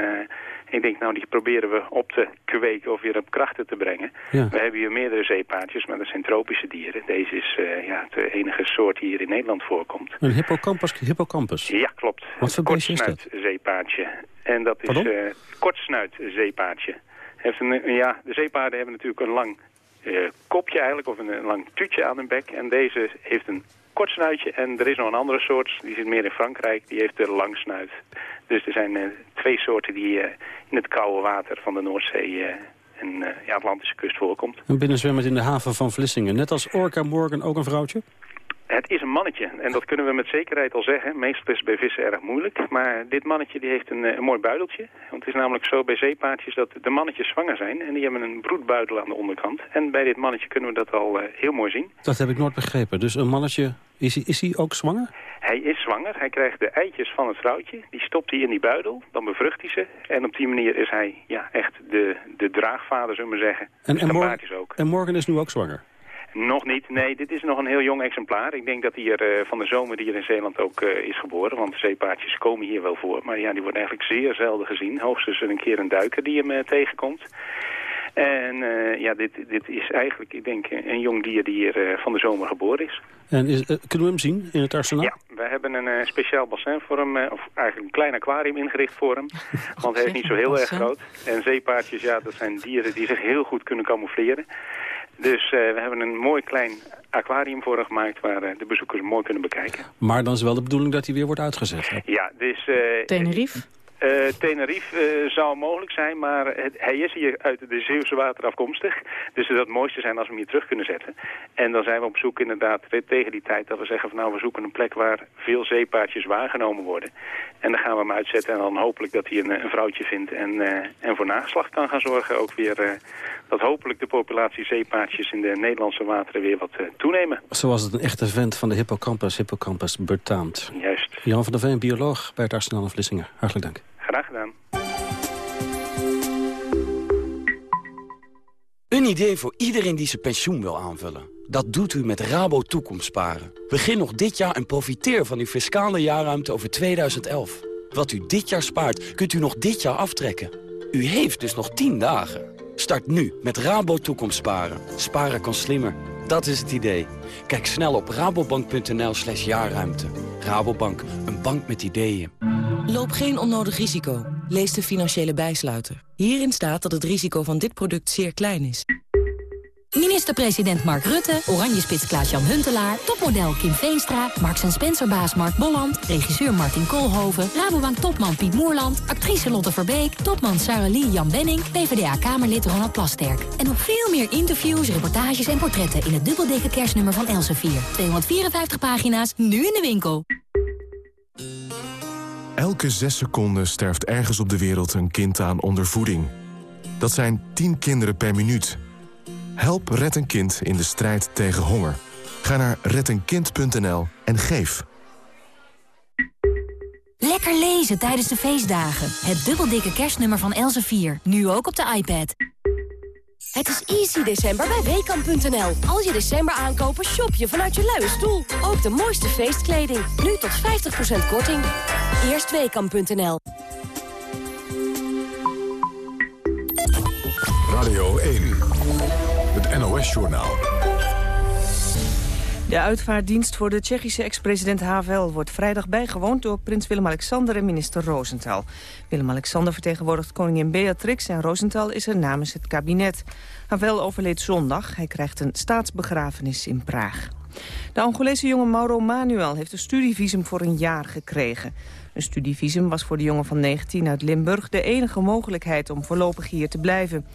ik denk nou, die proberen we op te kweken of weer op krachten te brengen. Ja. We hebben hier meerdere zeepaardjes, maar dat zijn tropische dieren. Deze is eh, ja, de enige soort die hier in Nederland voorkomt. Een hippocampus. hippocampus. Ja, klopt. Wat voor beestje is dat? zeepaardje. En dat is eh kortsnuit zeepaardje. Heeft een, eh, ja, de zeepaarden hebben natuurlijk een lang kopje eigenlijk, of een, een lang tuutje aan hun bek. En deze heeft een kort snuitje. En er is nog een andere soort, die zit meer in Frankrijk, die heeft een lang snuit. Dus er zijn twee soorten die eh, in het koude water van de Noordzee eh, en eh, ja, Atlantische kust voorkomt. Een binnenzwemmer in de haven van Vlissingen. Net als Orca Morgan ook een vrouwtje? Het is een mannetje en dat kunnen we met zekerheid al zeggen. Meestal is het bij vissen erg moeilijk. Maar dit mannetje die heeft een, eh, een mooi buideltje. Want het is namelijk zo bij zeepaardjes dat de mannetjes zwanger zijn. En die hebben een broedbuidel aan de onderkant. En bij dit mannetje kunnen we dat al eh, heel mooi zien. Dat heb ik nooit begrepen. Dus een mannetje, is hij, is hij ook zwanger? Hij is zwanger. Hij krijgt de eitjes van het vrouwtje. Die stopt hij in die buidel. Dan bevrucht hij ze. En op die manier is hij ja, echt de, de draagvader, zullen we zeggen. En, dus en, ook. en Morgan is nu ook zwanger? Nog niet. Nee, dit is nog een heel jong exemplaar. Ik denk dat hij er eh, van de zomer hier in Zeeland ook eh, is geboren. Want zeepaardjes komen hier wel voor. Maar ja, die worden eigenlijk zeer zelden gezien. Hoogstens een keer een duiker die hem eh, tegenkomt. En ja, dit, dit is eigenlijk, ik denk, een jong dier die hier van de zomer geboren is. En is, kunnen we hem zien in het arsenaal? Ja, wij hebben een speciaal bassin voor hem, of eigenlijk een klein aquarium ingericht voor hem. Want hij is niet zo heel erg groot. En zeepaardjes, ja, dat zijn dieren die zich heel goed kunnen camoufleren. Dus eh, we hebben een mooi klein aquarium voor hem gemaakt waar eh, de bezoekers mooi kunnen bekijken. Maar dan is wel de bedoeling dat hij weer wordt uitgezet. hè? Ja, dus... eh, Tenerife? Eh, Tenerife eh, zou mogelijk zijn, maar het- hij is hier uit de Zeeuwse water afkomstig. Dus het zou het mooiste zijn als we hem hier terug kunnen zetten. En dan zijn we op zoek inderdaad te- tegen die tijd dat we zeggen van nou we zoeken een plek waar veel zeepaardjes waargenomen worden. En dan gaan we hem uitzetten en dan hopelijk dat hij een, een vrouwtje vindt en, eh, en voor nageslacht kan gaan zorgen. Ook weer eh, dat hopelijk de populatie zeepaardjes in de Nederlandse wateren weer wat eh, toenemen. Zoals het een echte vent van de hippocampus, hippocampus betaamt. Juist. Jan van der Veen, bioloog bij het Arsenaal in Vlissingen. Hartelijk dank. Idee voor iedereen die zijn pensioen wil aanvullen. Dat doet u met Rabo Toekomstsparen. Begin nog dit jaar en profiteer van uw fiscale jaarruimte over 2011. Wat u dit jaar spaart, kunt u nog dit jaar aftrekken. U heeft dus nog 10 dagen. Start nu met Rabo Toekomstsparen. Sparen kan slimmer. Dat is het idee. Kijk snel op rabobank.nl slash jaarruimte. Rabobank, een bank met ideeën. Loop geen onnodig risico. Lees de financiële bijsluiter. Hierin staat dat het risico van dit product zeer klein is. Minister-president Mark Rutte, Oranjespits Klaas-Jan Huntelaar... topmodel Kim Veenstra, Marks Spencer-baas Mark Bolland... regisseur Martin Koolhoven, Rabobank-topman Piet Moerland... actrice Lotte Verbeek, topman Sarah Lee Jan Benning... PvdA-kamerlid Ronald Plasterk. En nog veel meer interviews, reportages en portretten... in het dubbeldikke kerstnummer van Elsevier. 254 pagina's, nu in de winkel. Elke zes seconden sterft ergens op de wereld een kind aan ondervoeding. Dat zijn 10 kinderen per minuut. Help Red een Kind in de strijd tegen honger. Ga naar reddenkind.nl en geef. Lekker lezen tijdens de feestdagen. Het dubbeldikke kerstnummer van Elsevier. Nu ook op de iPad. Het is easy december bij WKAM.nl. Als je december aankopen, shop je vanuit je luie stoel. Ook de mooiste feestkleding. Nu tot 50% korting. Eerst WKAM.nl. Radio 1. Het NOS-journaal. De uitvaartdienst voor de Tsjechische ex-president Havel wordt vrijdag bijgewoond door prins Willem-Alexander en minister Rosenthal. Willem-Alexander vertegenwoordigt koningin Beatrix en Rosenthal is er namens het kabinet. Havel overleed zondag. Hij krijgt een staatsbegrafenis in Praag. De Angolese jongen Mauro Manuel heeft een studievisum voor een jaar gekregen. Een studievisum was voor de jongen van 19 uit Limburg de enige mogelijkheid om voorlopig hier te blijven.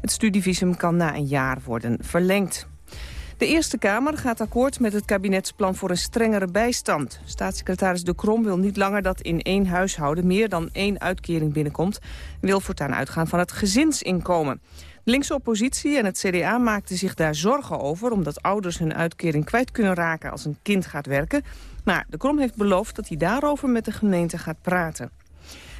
Het studievisum kan na een jaar worden verlengd. De Eerste Kamer gaat akkoord met het kabinetsplan voor een strengere bijstand. Staatssecretaris De Krom wil niet langer dat in één huishouden meer dan één uitkering binnenkomt. wil voortaan uitgaan van het gezinsinkomen. De linkse oppositie en het CDA maakten zich daar zorgen over... omdat ouders hun uitkering kwijt kunnen raken als een kind gaat werken. Maar De Krom heeft beloofd dat hij daarover met de gemeente gaat praten.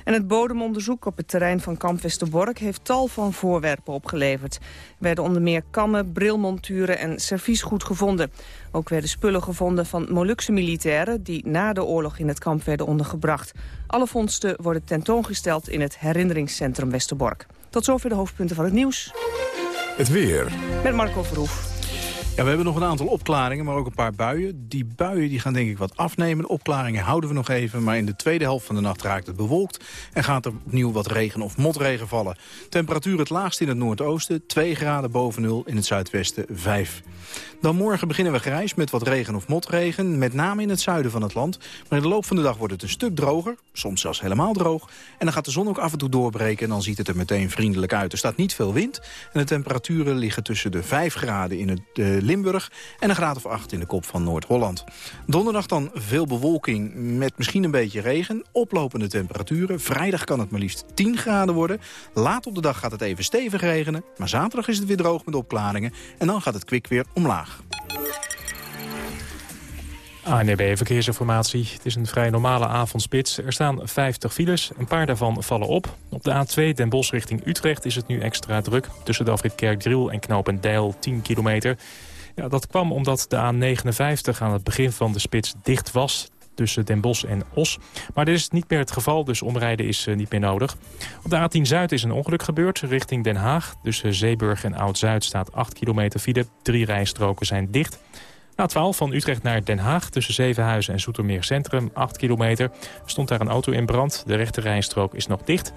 En het bodemonderzoek op het terrein van kamp Westerbork heeft tal van voorwerpen opgeleverd. Er werden onder meer kammen, brilmonturen en serviesgoed gevonden. Ook werden spullen gevonden van Molukse militairen die na de oorlog in het kamp werden ondergebracht. Alle vondsten worden tentoongesteld in het herinneringscentrum Westerbork. Tot zover de hoofdpunten van het nieuws. Het weer. Met Marco Verhoef. Ja, we hebben nog een aantal opklaringen, maar ook een paar buien. Die buien die gaan denk ik wat afnemen. Opklaringen houden we nog even, maar in de tweede helft van de nacht raakt het bewolkt... en gaat er opnieuw wat regen of motregen vallen. Temperatuur het laagst in het noordoosten, 2 graden boven nul, in het zuidwesten 5. Dan morgen beginnen we grijs met wat regen of motregen, met name in het zuiden van het land. Maar in de loop van de dag wordt het een stuk droger, soms zelfs helemaal droog. En dan gaat de zon ook af en toe doorbreken en dan ziet het er meteen vriendelijk uit. Er staat niet veel wind en de temperaturen liggen tussen de 5 graden in het uh, Limburg en een graad of 8 in de kop van Noord-Holland. Donderdag dan veel bewolking met misschien een beetje regen, oplopende temperaturen. Vrijdag kan het maar liefst 10 graden worden. Laat op de dag gaat het even stevig regenen, maar zaterdag is het weer droog met opklaringen en dan gaat het kwik weer omlaag. ANB Verkeersinformatie. Het is een vrij normale avondspits. Er staan 50 files, een paar daarvan vallen op. Op de A2 Den Bosch richting Utrecht is het nu extra druk. Tussen de afrit Kerkdriel en Knopendijl 10 kilometer. Ja, dat kwam omdat de A59 aan het begin van de spits dicht was tussen Den Bosch en Os. Maar dit is niet meer het geval, dus omrijden is uh, niet meer nodig. Op de A10 Zuid is een ongeluk gebeurd richting Den Haag. Tussen Zeeburg en Oud-Zuid staat 8 kilometer file. Drie rijstroken zijn dicht. Na 12 van Utrecht naar Den Haag tussen Zevenhuizen en Zoetermeer Centrum, 8 kilometer, stond daar een auto in brand. De rechte rijstrook is nog dicht.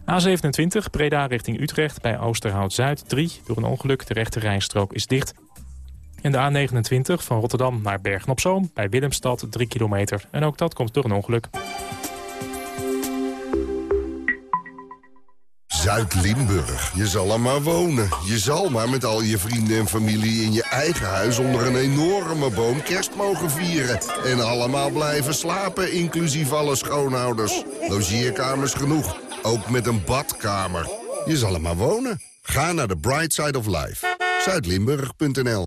A27 Breda richting Utrecht bij Oosterhout-Zuid 3. Door een ongeluk, de rechte rijstrook is dicht. En de A29 van Rotterdam naar Bergen-op-Zoom bij Willemstad 3 kilometer. En ook dat komt door een ongeluk. Zuid-Limburg. Je zal er maar wonen. Je zal maar met al je vrienden en familie in je eigen huis... onder een enorme boom kerst mogen vieren. En allemaal blijven slapen, inclusief alle schoonouders. Logeerkamers genoeg. Ook met een badkamer. Je zal er maar wonen. Ga naar de Bright Side of Life. Zuidlimburg.nl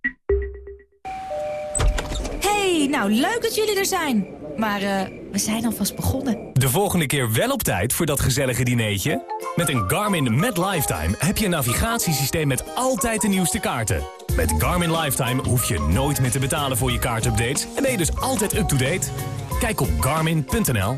Nou leuk dat jullie er zijn. Maar uh, we zijn alvast begonnen. De volgende keer wel op tijd voor dat gezellige dineetje? Met een Garmin Met Lifetime heb je een navigatiesysteem met altijd de nieuwste kaarten. Met Garmin Lifetime hoef je nooit meer te betalen voor je kaartupdates... en ben je dus altijd up-to-date. Kijk op garmin.nl.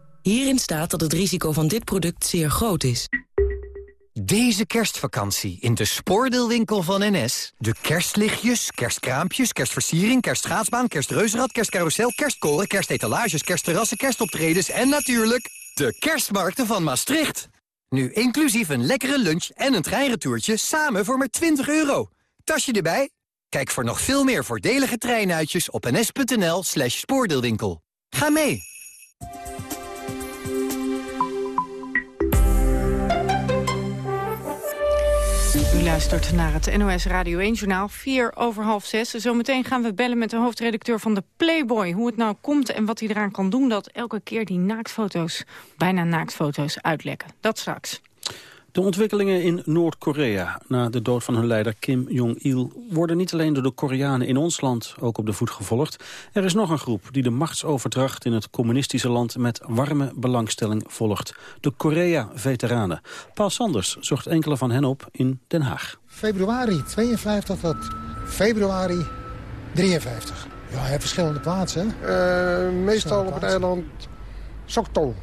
Hierin staat dat het risico van dit product zeer groot is. Deze kerstvakantie in de spoordeelwinkel van NS. De kerstlichtjes, kerstkraampjes, kerstversiering, kerstschaatsbaan, kerstreuzenrad, kerstcarousel, kerstkoren, kerstetalages, kerstterrassen, kerstoptredens en natuurlijk de kerstmarkten van Maastricht. Nu inclusief een lekkere lunch en een treinretourtje samen voor maar 20 euro. Tasje erbij? Kijk voor nog veel meer voordelige treinuitjes op ns.nl slash spoordeelwinkel. Ga mee! Luistert naar het NOS Radio 1-journaal, 4 over half 6. Zometeen gaan we bellen met de hoofdredacteur van de Playboy... hoe het nou komt en wat hij eraan kan doen... dat elke keer die naaktfoto's, bijna naaktfoto's, uitlekken. Dat straks. De ontwikkelingen in Noord-Korea na de dood van hun leider Kim Jong-il... worden niet alleen door de Koreanen in ons land ook op de voet gevolgd. Er is nog een groep die de machtsoverdracht in het communistische land... met warme belangstelling volgt. De Korea-veteranen. Paul Sanders zocht enkele van hen op in Den Haag. Februari 52 tot februari 53. Ja, verschillende plaatsen. Uh, meestal op het eiland Sokto.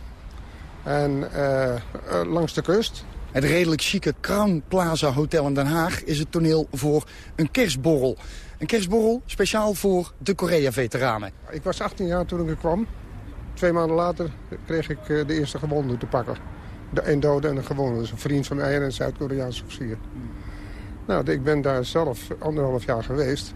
En uh, langs de kust. Het redelijk chique Crown Plaza Hotel in Den Haag is het toneel voor een kerstborrel. Een kerstborrel speciaal voor de Korea-veteranen. Ik was 18 jaar toen ik er kwam. Twee maanden later kreeg ik de eerste gewonde te pakken. De een dode en een gewonde. Dus een vriend van mij en een Zuid-Koreaanse officier. Nou, ik ben daar zelf anderhalf jaar geweest.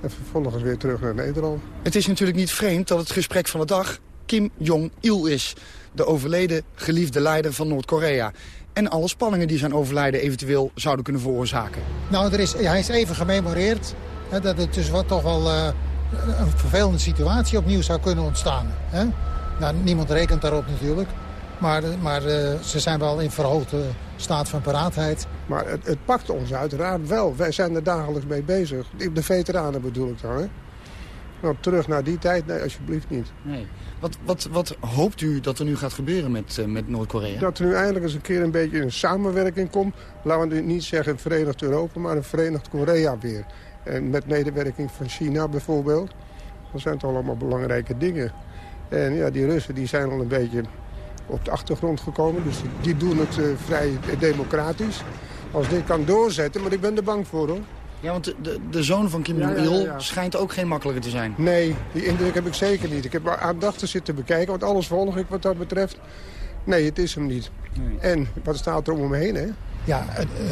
En vervolgens weer terug naar Nederland. Het is natuurlijk niet vreemd dat het gesprek van de dag Kim Jong-il is. De overleden geliefde leider van Noord-Korea. En alle spanningen die zijn overlijden eventueel zouden kunnen veroorzaken. Nou, er is, hij is even gememoreerd hè, dat het dus wat toch wel uh, een vervelende situatie opnieuw zou kunnen ontstaan. Hè? Nou, niemand rekent daarop natuurlijk. Maar, maar uh, ze zijn wel in verhoogde staat van paraatheid. Maar het, het, pakt ons uiteraard wel. Wij zijn er dagelijks mee bezig. De veteranen bedoel ik dan, hè? Nou, terug naar die tijd, nee, alsjeblieft niet. Nee. Wat, wat, wat hoopt u dat er nu gaat gebeuren met, uh, met Noord-Korea? Dat er nu eindelijk eens een keer een beetje een samenwerking komt. Laten we niet zeggen Verenigd Europa, maar een Verenigd Korea weer. En met medewerking van China bijvoorbeeld. Dat zijn toch allemaal belangrijke dingen. En ja, die Russen die zijn al een beetje op de achtergrond gekomen. Dus die doen het uh, vrij democratisch. Als dit kan doorzetten, maar ik ben er bang voor hoor. Ja, want de, de zoon van Kim Jong-il ja, ja, schijnt ook geen makkelijker te zijn. Nee, die indruk heb ik zeker niet. Ik heb aandachtig zitten bekijken, want alles volg ik wat dat betreft. Nee, het is hem niet. Nee. En wat staat er om hem heen, hè? Ja,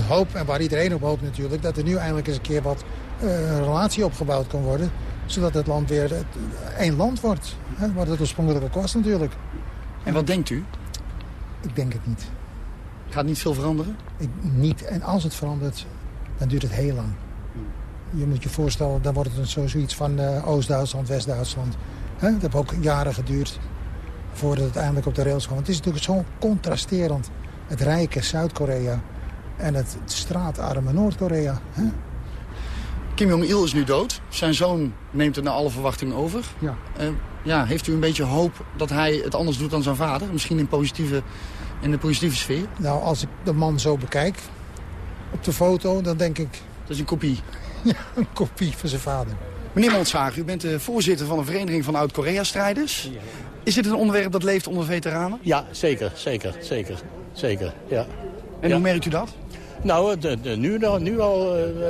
hoop, en waar iedereen op hoopt natuurlijk... dat er nu eindelijk eens een keer wat uh, relatie opgebouwd kan worden... zodat het land weer het, één land wordt. Hè, wat het oorspronkelijk was natuurlijk. En wat denkt u? Ik denk het niet. Gaat niet veel veranderen? Ik, niet. En als het verandert, dan duurt het heel lang. Je moet je voorstellen, dan wordt het zo zoiets van uh, Oost-Duitsland, West-Duitsland. Dat heeft ook jaren geduurd voordat het eindelijk op de rails kwam. Het is natuurlijk zo contrasterend. Het rijke Zuid-Korea en het straatarme Noord-Korea. Kim Jong-il is nu dood. Zijn zoon neemt het naar alle verwachting over. Ja. Uh, ja, heeft u een beetje hoop dat hij het anders doet dan zijn vader? Misschien in, positieve, in de positieve sfeer? Nou, als ik de man zo bekijk op de foto, dan denk ik... Dat is een kopie? Ja, een kopie van zijn vader. Meneer Montshaag, u bent de voorzitter van de Vereniging van Oud-Korea-strijders. Is dit een onderwerp dat leeft onder veteranen? Ja, zeker, zeker, zeker, zeker, ja. En ja. hoe merkt u dat? Nou, de, de, nu, nu al uh, uh,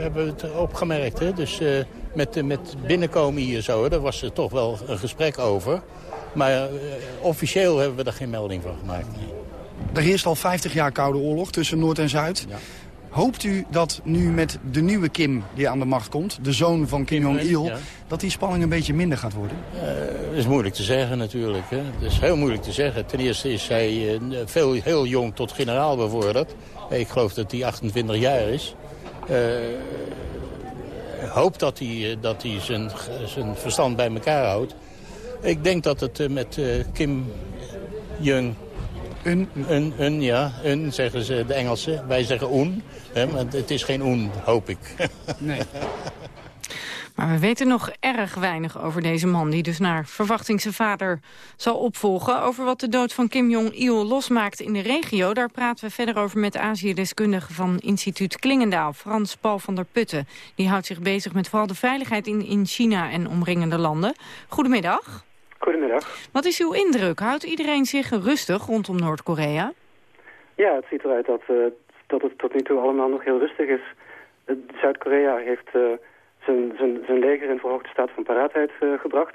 hebben we het opgemerkt. Hè? Dus uh, met, met binnenkomen hier zo, daar was er toch wel een gesprek over. Maar officieel hebben we er geen melding van gemaakt. Nee. Er heerst al 50 jaar Koude Oorlog tussen Noord en Zuid. Ja. Hoopt u dat nu met de nieuwe Kim die aan de macht komt, de zoon van Kim Jong-il, ja. dat die spanning een beetje minder gaat worden? dat is moeilijk te zeggen natuurlijk. Hè. Dat is heel moeilijk te zeggen. Ten eerste is hij veel, heel jong tot generaal bevorderd. Ik geloof dat hij 28 jaar is. Uh, ik hoop dat hij, dat hij zijn, zijn verstand bij elkaar houdt. Ik denk dat het met Kim Jong... Un? Un, un, ja. Un, zeggen ze de Engelsen. Wij zeggen un. Hè, maar het is geen un, hoop ik. Nee. Maar we weten nog erg weinig over deze man... die dus naar verwachting zijn vader zal opvolgen. Over wat de dood van Kim Jong-il losmaakt in de regio... daar praten we verder over met Azië-deskundige van instituut Klingendaal... Frans Paul van der Putten. Die houdt zich bezig met vooral de veiligheid in, in China en omringende landen. Goedemiddag. Goedemiddag. Wat is uw indruk? Houdt iedereen zich rustig rondom Noord-Korea? Ja, het ziet eruit dat, uh, dat het tot nu toe allemaal nog heel rustig is. Uh, Zuid-Korea heeft... Uh, zijn, zijn, zijn leger in verhoogde staat van paraatheid gebracht.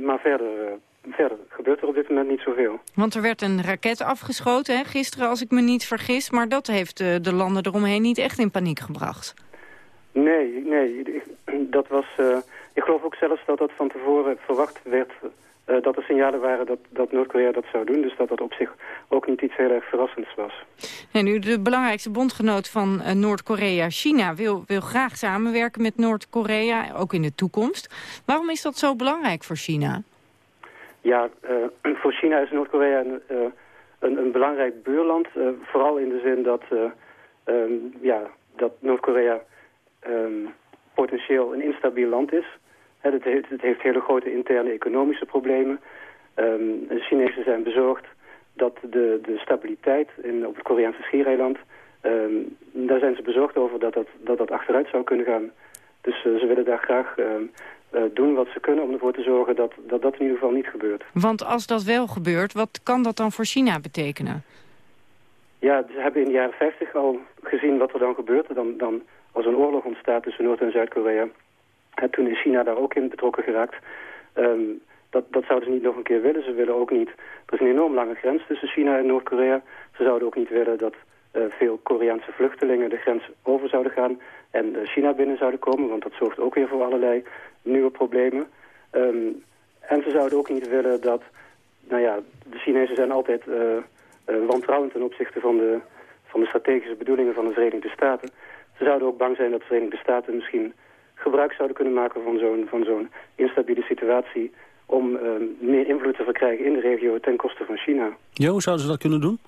Maar verder, verder gebeurt er op dit moment niet zoveel. Want er werd een raket afgeschoten hè, gisteren, als ik me niet vergis. Maar dat heeft de landen eromheen niet echt in paniek gebracht. Nee, nee. Dat was, ik geloof ook zelfs dat dat van tevoren verwacht werd... Uh, dat er signalen waren dat, dat Noord-Korea dat zou doen. Dus dat dat op zich ook niet iets heel erg verrassends was. En nu de belangrijkste bondgenoot van uh, Noord-Korea, China, wil, wil graag samenwerken met Noord-Korea, ook in de toekomst. Waarom is dat zo belangrijk voor China? Ja, uh, voor China is Noord-Korea een, een, een belangrijk buurland. vooral in de zin dat, ehm, ja, dat Noord-Korea ehm, potentieel een instabiel land is. Het, heeft, het heeft hele grote interne economische problemen. Um, de Chinezen zijn bezorgd dat de, de stabiliteit in, op het Koreaanse schiereiland... Um, daar zijn ze bezorgd over dat dat, dat dat achteruit zou kunnen gaan. Dus uh, ze willen daar graag um, uh, doen wat ze kunnen om ervoor te zorgen dat, dat dat in ieder geval niet gebeurt. Want als dat wel gebeurt, wat kan dat dan voor China betekenen? Ja, ze hebben in de jaren 50 al gezien wat er dan gebeurt. Dan, dan als een oorlog ontstaat tussen Noord- en Zuid-Korea. Toen is China daar ook in betrokken geraakt. Um, dat, dat zouden ze niet nog een keer willen. Ze willen ook niet... Er is een enorm lange grens tussen China en Noord-Korea. Ze zouden ook niet willen dat uh, veel Koreaanse vluchtelingen de grens over zouden gaan... en uh, China binnen zouden komen, want dat zorgt ook weer voor allerlei nieuwe problemen. Um, en ze zouden ook niet willen dat... Nou ja, de Chinezen zijn altijd uh, wantrouwend ten opzichte van de, van de strategische bedoelingen van de Verenigde Staten. Ze zouden ook bang zijn dat de Verenigde Staten misschien gebruik zouden kunnen maken van zo'n van zo'n instabiele situatie om uh, meer invloed te verkrijgen in de regio ten koste van China. Jo, hoe zouden ze dat kunnen doen?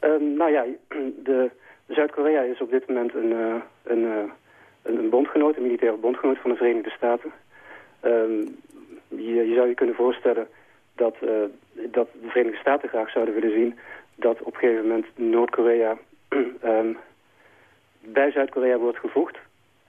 Um, nou ja, Zuid-Korea is op dit moment een, uh, een, uh, een, een, bondgenoot, een militaire bondgenoot van de Verenigde Staten. Um, je, je, zou je kunnen voorstellen dat, uh, dat de Verenigde Staten graag zouden willen zien dat op een gegeven moment Noord-Korea um, bij Zuid-Korea wordt gevoegd.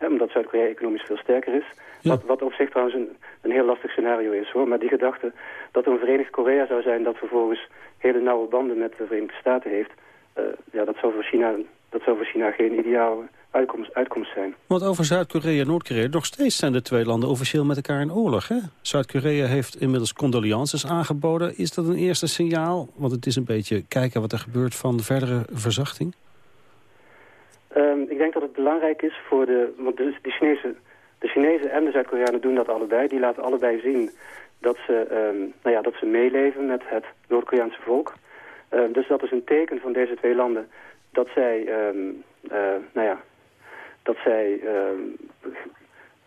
Hè, omdat Zuid-Korea economisch veel sterker is. Wat, wat op zich trouwens een, een heel lastig scenario is hoor. Maar die gedachte dat er een Verenigd Korea zou zijn dat vervolgens hele nauwe banden met de Verenigde Staten heeft. Uh, ja, dat zou voor China, dat zou voor China geen ideale uitkomst, uitkomst zijn. Want over Zuid-Korea en Noord-Korea, nog steeds zijn de twee landen officieel met elkaar in oorlog. Zuid-Korea heeft inmiddels condolences aangeboden. Is dat een eerste signaal? Want het is een beetje kijken wat er gebeurt van verdere verzachting. Um, ik denk dat het belangrijk is voor de... Want de, de Chinese de Chinezen en de Zuid-Koreanen doen dat allebei. Die laten allebei zien dat ze, um, nou ja, dat ze meeleven met het Noord-Koreaanse volk. Uh, dus dat is een teken van deze twee landen dat zij, uh, nou ja, dat zij,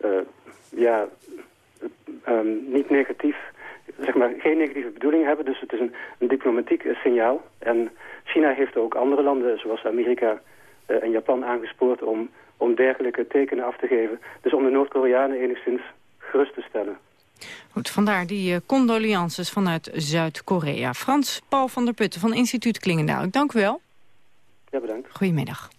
uh, ja, niet negatief, zeg maar, geen negatieve bedoeling hebben. Dus het is een, een diplomatiek signaal. En China heeft ook andere landen, zoals Amerika en Japan, aangespoord om om dergelijke tekenen af te geven. Dus om de Noord-Koreanen enigszins gerust te stellen. Goed, vandaar die uh, condolences vanuit Zuid-Korea. Frans Paul van der Putten van instituut Klingendaal. Ik dank u wel. Ja, bedankt. Goedemiddag.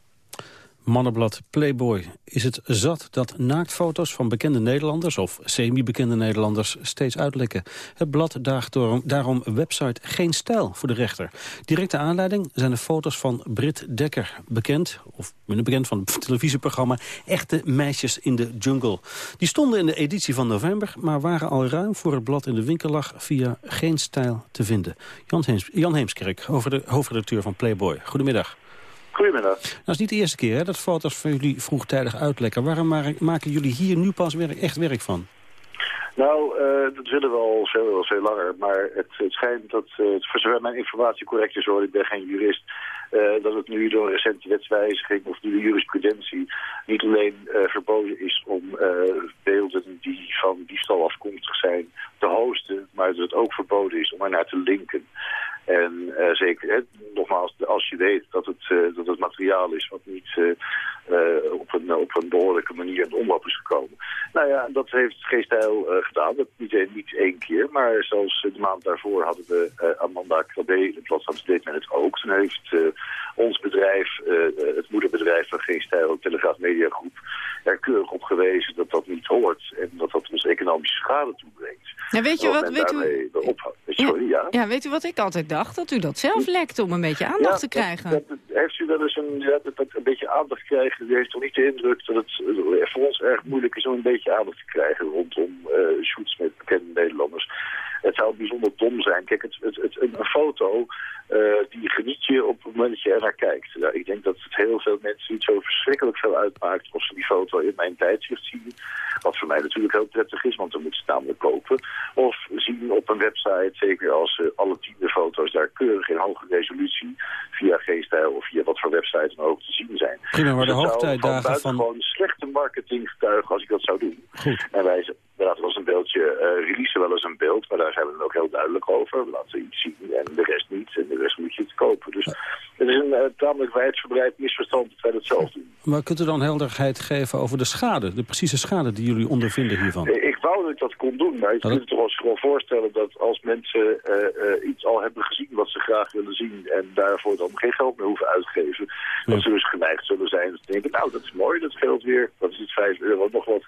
Mannenblad Playboy is het zat dat naaktfoto's van bekende Nederlanders... of semi-bekende Nederlanders steeds uitlekken. Het blad daagt daarom website Geen Stijl voor de rechter. Directe aanleiding zijn de foto's van Brit Dekker. Bekend, of minder bekend van het televisieprogramma... Echte meisjes in de jungle. Die stonden in de editie van november... maar waren al ruim voor het blad in de winkel lag... via Geen Stijl te vinden. Jan, Heems, Jan Heemskerk, hoofdredacteur van Playboy. Goedemiddag. Goedemiddag. Dat is niet de eerste keer hè, dat foto's van jullie vroegtijdig uitlekken. Waarom maken jullie hier nu pas werk, echt werk van? Nou, uh, dat willen we al veel, veel langer. Maar het, het schijnt dat, uh, voor zover mijn informatie correct is hoor, ik ben geen jurist... Uh, dat het nu door een recente wetswijziging of door de jurisprudentie niet alleen verboden is om beelden die van diefstal afkomstig zijn te hosten, maar dat het ook verboden is om er naar te linken. En uh, zeker, hè, nogmaals, als je weet dat het, uh, dat het materiaal is wat niet uh, op, een, op een behoorlijke manier in de omloop is gekomen. Nou ja, dat heeft G-Stijl gedaan. Dat niet, niet één keer, maar zelfs de maand daarvoor hadden we Amanda Krabbe, het deed men het ook. Toen heeft ons bedrijf, het moederbedrijf van G-Stijl, Telegraaf Media Groep, er keurig op gewezen dat dat niet hoort en dat dat ons economische schade toebrengt. Ja, weet je wat, weet u... Sorry, ja. ja. weet u wat ik altijd dacht? Dat u dat zelf lekte om een beetje aandacht ja, te krijgen. Dat, dat, heeft u wel eens een, ja, dat, dat een beetje aandacht krijgen? U heeft toch niet de indruk dat het voor ons erg moeilijk is om een beetje aandacht te krijgen rondom uh, shoots met bekende Nederlanders? Het zou bijzonder dom zijn. Kijk, het, het, het, een foto, uh, die geniet je op het moment dat je er naar kijkt. Ja, ik denk dat het heel veel mensen niet zo verschrikkelijk veel uitmaakt of ze die foto in mijn tijdschrift zien. Wat voor mij natuurlijk heel prettig is, want dan moeten ze namelijk kopen. Of zien op een website, zeker als uh, alle tiende foto's daar keurig in hoge resolutie via G-stijl of via wat voor website dan ook te zien zijn. Prima, maar dus de hoogtijdagen van... gewoon slechte marketing getuigen als ik dat zou doen. Goed. En wij, wij laten wel eens een beeldje uh, releasen, wel eens een beeld, maar daar zijn we dan ook heel duidelijk over. We laten iets zien en de rest niet. En de rest moet je het kopen. Dus het is een uh, tamelijk wijdverbreid misverstand dat wij dat zelf doen. Maar kunt u dan helderheid geven over de schade, de precieze schade die jullie ondervinden hiervan? Ik wou dat ik dat kon doen, maar je kunt je toch gewoon voorstellen dat als mensen uh, iets al hebben gezien wat ze graag willen zien en daarvoor dan geen geld meer hoeven uitgeven, dat ze dus geneigd zullen zijn te denken, nou dat is mooi, dat geld weer, dat is het 5 euro, nog wat.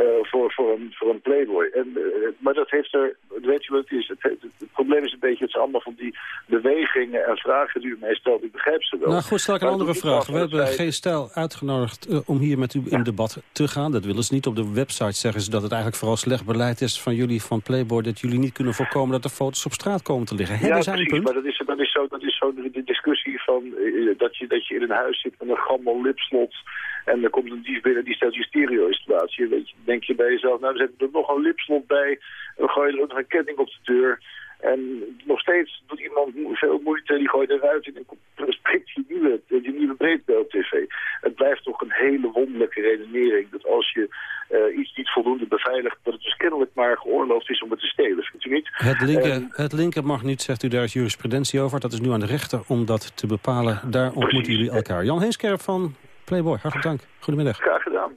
Uh, voor, voor, een, voor een Playboy. En, uh, maar dat heeft er, weet je wat het is? Het, het, het, probleem is een beetje, het zijn allemaal van die bewegingen en vragen die u mij stelt. Ik begrijp ze wel. Nou goed, stel ik een andere vraag. We hebben wij... geen stijl uitgenodigd uh, om hier met u in debat te gaan. Dat willen ze niet. Op de website zeggen ze dat het eigenlijk vooral slecht beleid is van jullie van Playboy. Dat jullie niet kunnen voorkomen dat er foto's op straat komen te liggen. Hebben ja, precies, punt? maar dat is, dat is zo, dat is zo de, de discussie van dat, je, dat je in een huis zit met een gammel lipslot en er komt een dief binnen die stelt je stereo-installatie. Weet je, denk je bij jezelf, nou, we zetten er nog een lipslot bij. En dan gooi je er ook nog een ketting op de deur. En nog steeds doet iemand veel moeite, die gooit eruit en dan spreekt die nieuwe, die nieuwe breedbeeld-tv. Het blijft toch een hele wonderlijke redenering dat als je uh, iets niet voldoende beveiligt, dat het dus kennelijk maar geoorloofd is om het te stelen. Vindt u niet? Het linker, en, het linker mag niet, zegt u, daar is jurisprudentie over. Dat is nu aan de rechter om dat te bepalen. Daar ontmoeten jullie elkaar. Jan Heeskerp van Playboy, hartelijk dank. Goedemiddag. Graag gedaan.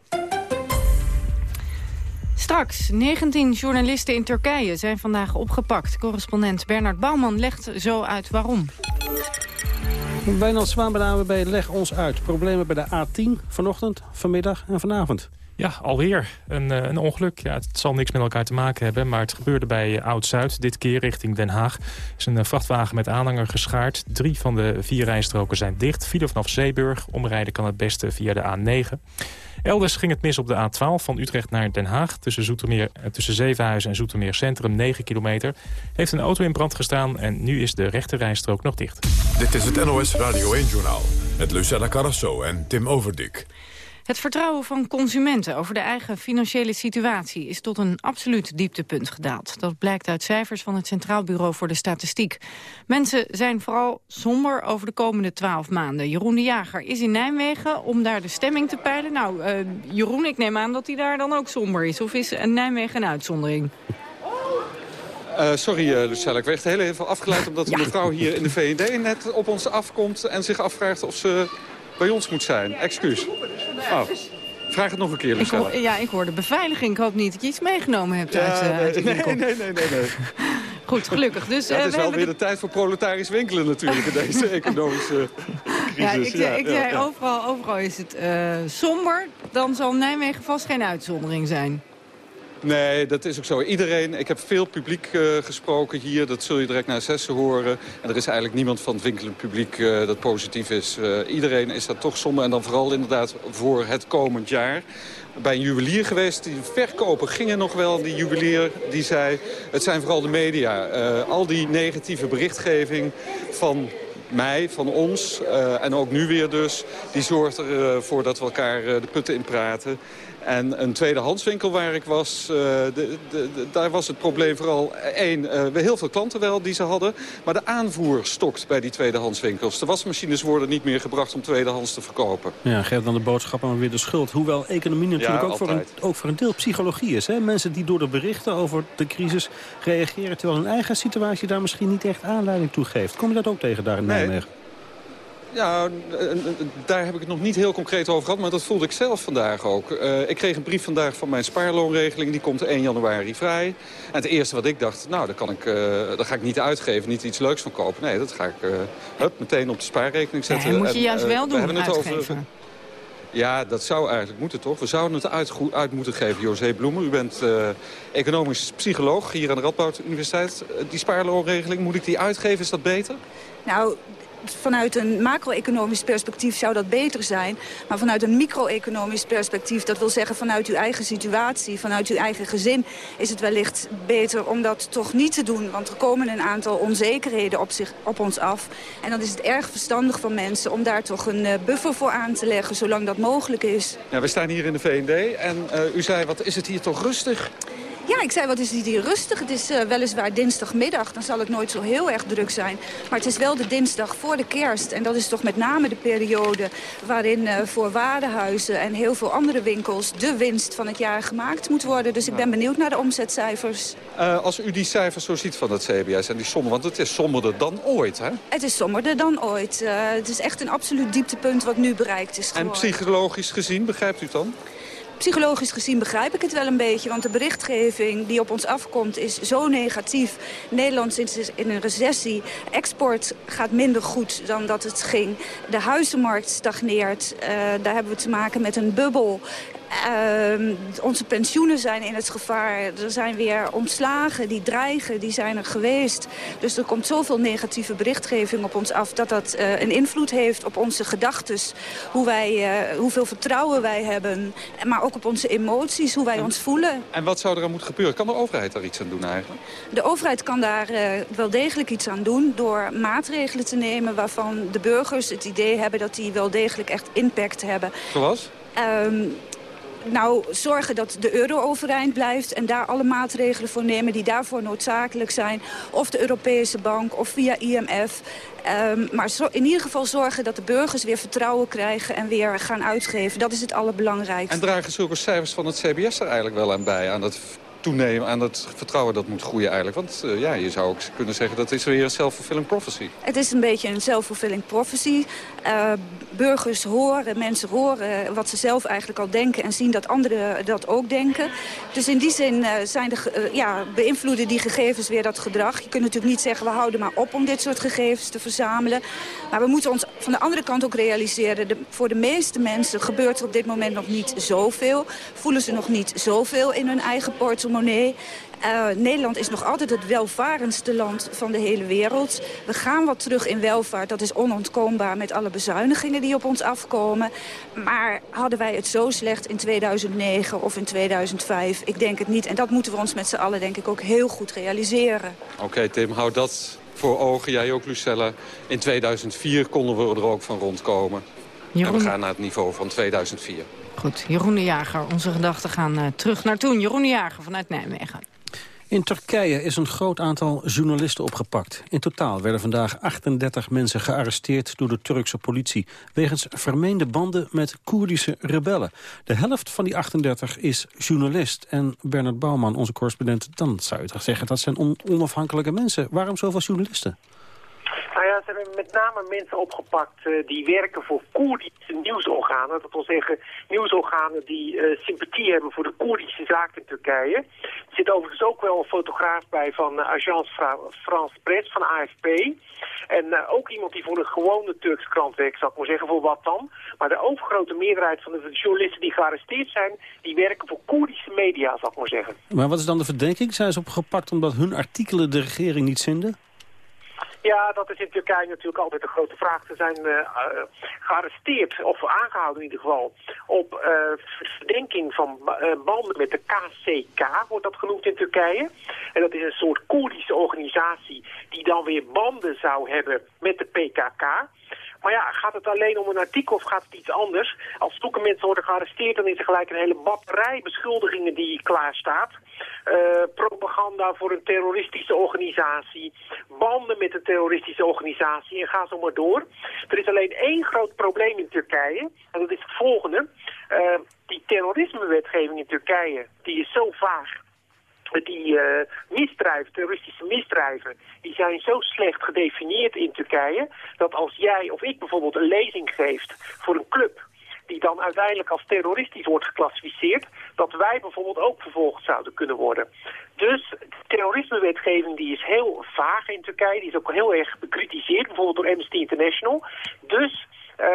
Straks, 19 journalisten in Turkije zijn vandaag opgepakt. Correspondent Bernard Bouwman legt zo uit waarom. Wijnald Zwaan bij de AWB, leg ons uit. Problemen bij de A10 vanochtend, vanmiddag en vanavond. Ja, alweer een, een ongeluk. Ja, het zal niks met elkaar te maken hebben, maar het gebeurde bij Oud-Zuid. Dit keer richting Den Haag is een vrachtwagen met aanhanger geschaard. Drie van de vier rijstroken zijn dicht. File vanaf Zeeburg. Omrijden kan het beste via de A9. Elders ging het mis op de A12 van Utrecht naar Den Haag. Tussen, Zoetermeer, tussen Zevenhuizen en Zoetermeer Centrum, 9 kilometer. Heeft een auto in brand gestaan en nu is de rechte rijstrook nog dicht. Dit is het NOS Radio 1-journaal met Lucella Carrasso en Tim Overdik. Het vertrouwen van consumenten over de eigen financiële situatie is tot een absoluut dieptepunt gedaald. Dat blijkt uit cijfers van het Centraal Bureau voor de Statistiek. Mensen zijn vooral somber over de komende twaalf maanden. Jeroen de Jager is in Nijmegen om daar de stemming te peilen. Nou, uh, Jeroen, ik neem aan dat hij daar dan ook somber is. Of is Nijmegen een uitzondering? Uh, sorry uh, Lucelle, ik werd heel even afgeleid omdat de ja. mevrouw hier in de VND net op ons afkomt en zich afvraagt of ze bij ons moet zijn. Excuus. Oh. Vraag het nog een keer, Lucella. Ik hoor, ja, ik hoor de beveiliging. Ik hoop niet dat je iets meegenomen hebt ja, uit, uh, uit de winkel. Nee, nee, nee, nee. Goed, gelukkig. Dus, ja, het is wel weer de tijd voor proletarisch winkelen natuurlijk in deze economische crisis. Ja, ik, ja, zei, Overal, overal is het uh, somber. Dan zal Nijmegen vast geen uitzondering zijn. Nee, dat is ook zo. Iedereen, ik heb veel publiek uh, gesproken hier. Dat zul je direct naar zessen horen. En er is eigenlijk niemand van het winkelend publiek uh, dat positief is. Uh, iedereen is daar toch somber. En dan vooral inderdaad voor het komend jaar. Bij een juwelier geweest. Die verkoper gingen nog wel. Die juwelier die zei, het zijn vooral de media. al die negatieve berichtgeving van mij, van ons, en ook nu weer dus... die zorgt ervoor dat we elkaar de putten in praten. En een tweedehandswinkel waar ik was, de, de, de, daar was het probleem vooral één. we heel veel klanten wel die ze hadden, maar de aanvoer stokt bij die tweedehandswinkels. De wasmachines worden niet meer gebracht om tweedehands te verkopen. Ja, geef dan de boodschap maar weer de schuld. Hoewel economie natuurlijk ja, ook, voor een, ook voor een deel psychologie is. Hè? Mensen die door de berichten over de crisis reageren... terwijl hun eigen situatie daar misschien niet echt aanleiding toe geeft. Kom je dat ook tegen daar in nee. Nijmegen? Ja, daar heb ik het nog niet heel concreet over gehad, maar dat voelde ik zelf vandaag ook. Uh, ik kreeg een brief vandaag van mijn spaarloonregeling, die komt 1 januari vrij. En het eerste wat ik dacht, nou, daar, kan ik, uh, daar ga ik niet uitgeven, niet iets leuks van kopen. Nee, dat ga ik uh, hup, meteen op de spaarrekening zetten. Ja, moet je juist en, wel doen, het uitgeven. Over, ja, dat zou eigenlijk moeten, toch? We zouden het uit, uit moeten geven, José Bloemer. U bent uh, economisch psycholoog hier aan de Radboud Universiteit. die spaarloonregeling, moet ik die uitgeven? Is dat beter? Nou, vanuit een macro-economisch perspectief zou dat beter zijn. Maar vanuit een micro-economisch perspectief, dat wil zeggen vanuit uw eigen situatie, vanuit uw eigen gezin, is het wellicht beter om dat toch niet te doen. Want er komen een aantal onzekerheden op, zich, op ons af. En dan is het erg verstandig van mensen om daar toch een uh, buffer voor aan te leggen, zolang dat mogelijk is. Ja, we staan hier in de VND en uh, u zei, wat is het hier toch rustig? Ja, ik zei, wat is het hier rustig? Het is uh, weliswaar dinsdagmiddag, dan zal het nooit zo heel erg druk zijn. Maar het is wel de dinsdag voor de kerst. En dat is toch met name de periode waarin uh, voor warenhuizen en heel veel andere winkels... de winst van het jaar gemaakt moet worden. Dus ik ben benieuwd naar de omzetcijfers. Uh, als u die cijfers zo ziet van het CBS en die sommen, want het is sommerder dan ooit, hè? Het is sommerder dan ooit. het is echt een absoluut dieptepunt wat nu bereikt is geworden. En psychologisch gezien, begrijpt u het dan? Psychologisch gezien begrijp ik het wel een beetje. Want de berichtgeving die op ons afkomt is zo negatief. Nederland zit in een recessie. Export gaat minder goed dan dat het ging. De huizenmarkt stagneert. Uh, daar hebben we te maken met een bubbel. Uh, onze pensioenen zijn in het gevaar. Er zijn weer ontslagen die dreigen, die zijn er geweest. Dus er komt zoveel negatieve berichtgeving op ons af... dat dat uh, een invloed heeft op onze gedachten. Hoe wij, uh, hoeveel vertrouwen wij hebben. Maar ook op onze emoties, hoe wij en, ons voelen. En wat zou er aan moeten gebeuren? Kan de overheid daar iets aan doen eigenlijk? De overheid kan daar uh, wel degelijk iets aan doen... door maatregelen te nemen waarvan de burgers het idee hebben... dat die wel degelijk echt impact hebben. Zoals? Um, nou, zorgen dat de euro overeind blijft... en daar alle maatregelen voor nemen die daarvoor noodzakelijk zijn. Of de Europese Bank, of via IMF. Um, maar zo, in ieder geval zorgen dat de burgers weer vertrouwen krijgen... en weer gaan uitgeven. Dat is het allerbelangrijkste. En dragen zulke cijfers van het CBS er eigenlijk wel aan bij... aan dat toenemen aan het vertrouwen dat moet groeien eigenlijk. Want uh, ja, je zou ook kunnen zeggen dat is weer een self-fulfilling prophecy. Het is een beetje een self-fulfilling prophecy. Uh, burgers horen, mensen horen wat ze zelf eigenlijk al denken... en zien dat anderen dat ook denken. Dus in die zin uh, zijn de, ja, beïnvloeden die gegevens weer dat gedrag. Je kunt natuurlijk niet zeggen, we houden maar op om dit soort gegevens te verzamelen. Maar we moeten ons van de andere kant ook realiseren... De, voor de meeste mensen gebeurt er op dit moment nog niet zoveel. Voelen ze nog niet zoveel in hun eigen portemonnee portemonnee. Uh, Nederland is nog altijd het welvarendste land van de hele wereld. We gaan wat terug in welvaart, dat is onontkoombaar met alle bezuinigingen die op ons afkomen. Maar hadden wij het zo slecht in 2009 of in 2005? Ik denk het niet. En dat moeten we ons met z'n allen denk ik ook heel goed realiseren. Oké okay, Tim, hou dat voor ogen. Jij ook Lucella. In 2004 konden we er ook van rondkomen. Jeroen... En we gaan naar het niveau van 2004. Goed, Jeroen de Jager. Onze gedachten gaan uh, terug naar toen. Jeroen de Jager vanuit Nijmegen. In Turkije is een groot aantal journalisten opgepakt. In totaal werden vandaag 38 mensen gearresteerd door de Turkse politie... wegens vermeende banden met Koerdische rebellen. De helft van die 38 is journalist. En Bernard Bouwman, onze correspondent, dan zou je toch zeggen... dat zijn on onafhankelijke mensen. Waarom zoveel journalisten? Nou ja, ze hebben met name mensen opgepakt uh, die werken voor Koerdische nieuwsorganen. Dat wil zeggen nieuwsorganen die uh, sympathie hebben voor de Koerdische zaak in Turkije. Er zit overigens ook wel een fotograaf bij van uh, Agence France Presse, van AFP. En ook iemand die voor een gewone Turkse krant werkt, zou ik maar zeggen, voor wat dan. Maar de overgrote meerderheid van de journalisten die gearresteerd zijn, die werken voor Koerdische media, zou ik maar zeggen. Maar wat is dan de verdenking? Zijn ze opgepakt omdat hun artikelen de regering niet zinden? Ja, dat is in Turkije natuurlijk altijd een grote vraag. Ze zijn uh, gearresteerd, of aangehouden in ieder geval, op uh, verdenking van banden met de KCK, wordt dat genoemd in Turkije. En dat is een soort Koerdische organisatie die dan weer banden zou hebben met de PKK. Maar ja, gaat het alleen om een artikel of gaat het iets anders? Als zulke mensen worden gearresteerd, dan is er gelijk een hele batterij beschuldigingen die klaar staat. Uh, propaganda voor een terroristische organisatie, banden met een terroristische organisatie en ga zo maar door. Er is alleen één groot probleem in Turkije en dat is het volgende. Uh, die terrorismewetgeving in Turkije, die is zo vaag die uh, misdrijven, terroristische misdrijven, die zijn zo slecht gedefinieerd in Turkije, dat als jij of ik bijvoorbeeld een lezing geeft voor een club, die dan uiteindelijk als terroristisch wordt geclassificeerd, dat wij bijvoorbeeld ook vervolgd zouden kunnen worden. Dus de terrorismewetgeving die is heel vaag in Turkije, die is ook heel erg bekritiseerd, bijvoorbeeld door Amnesty International. Dus... Uh,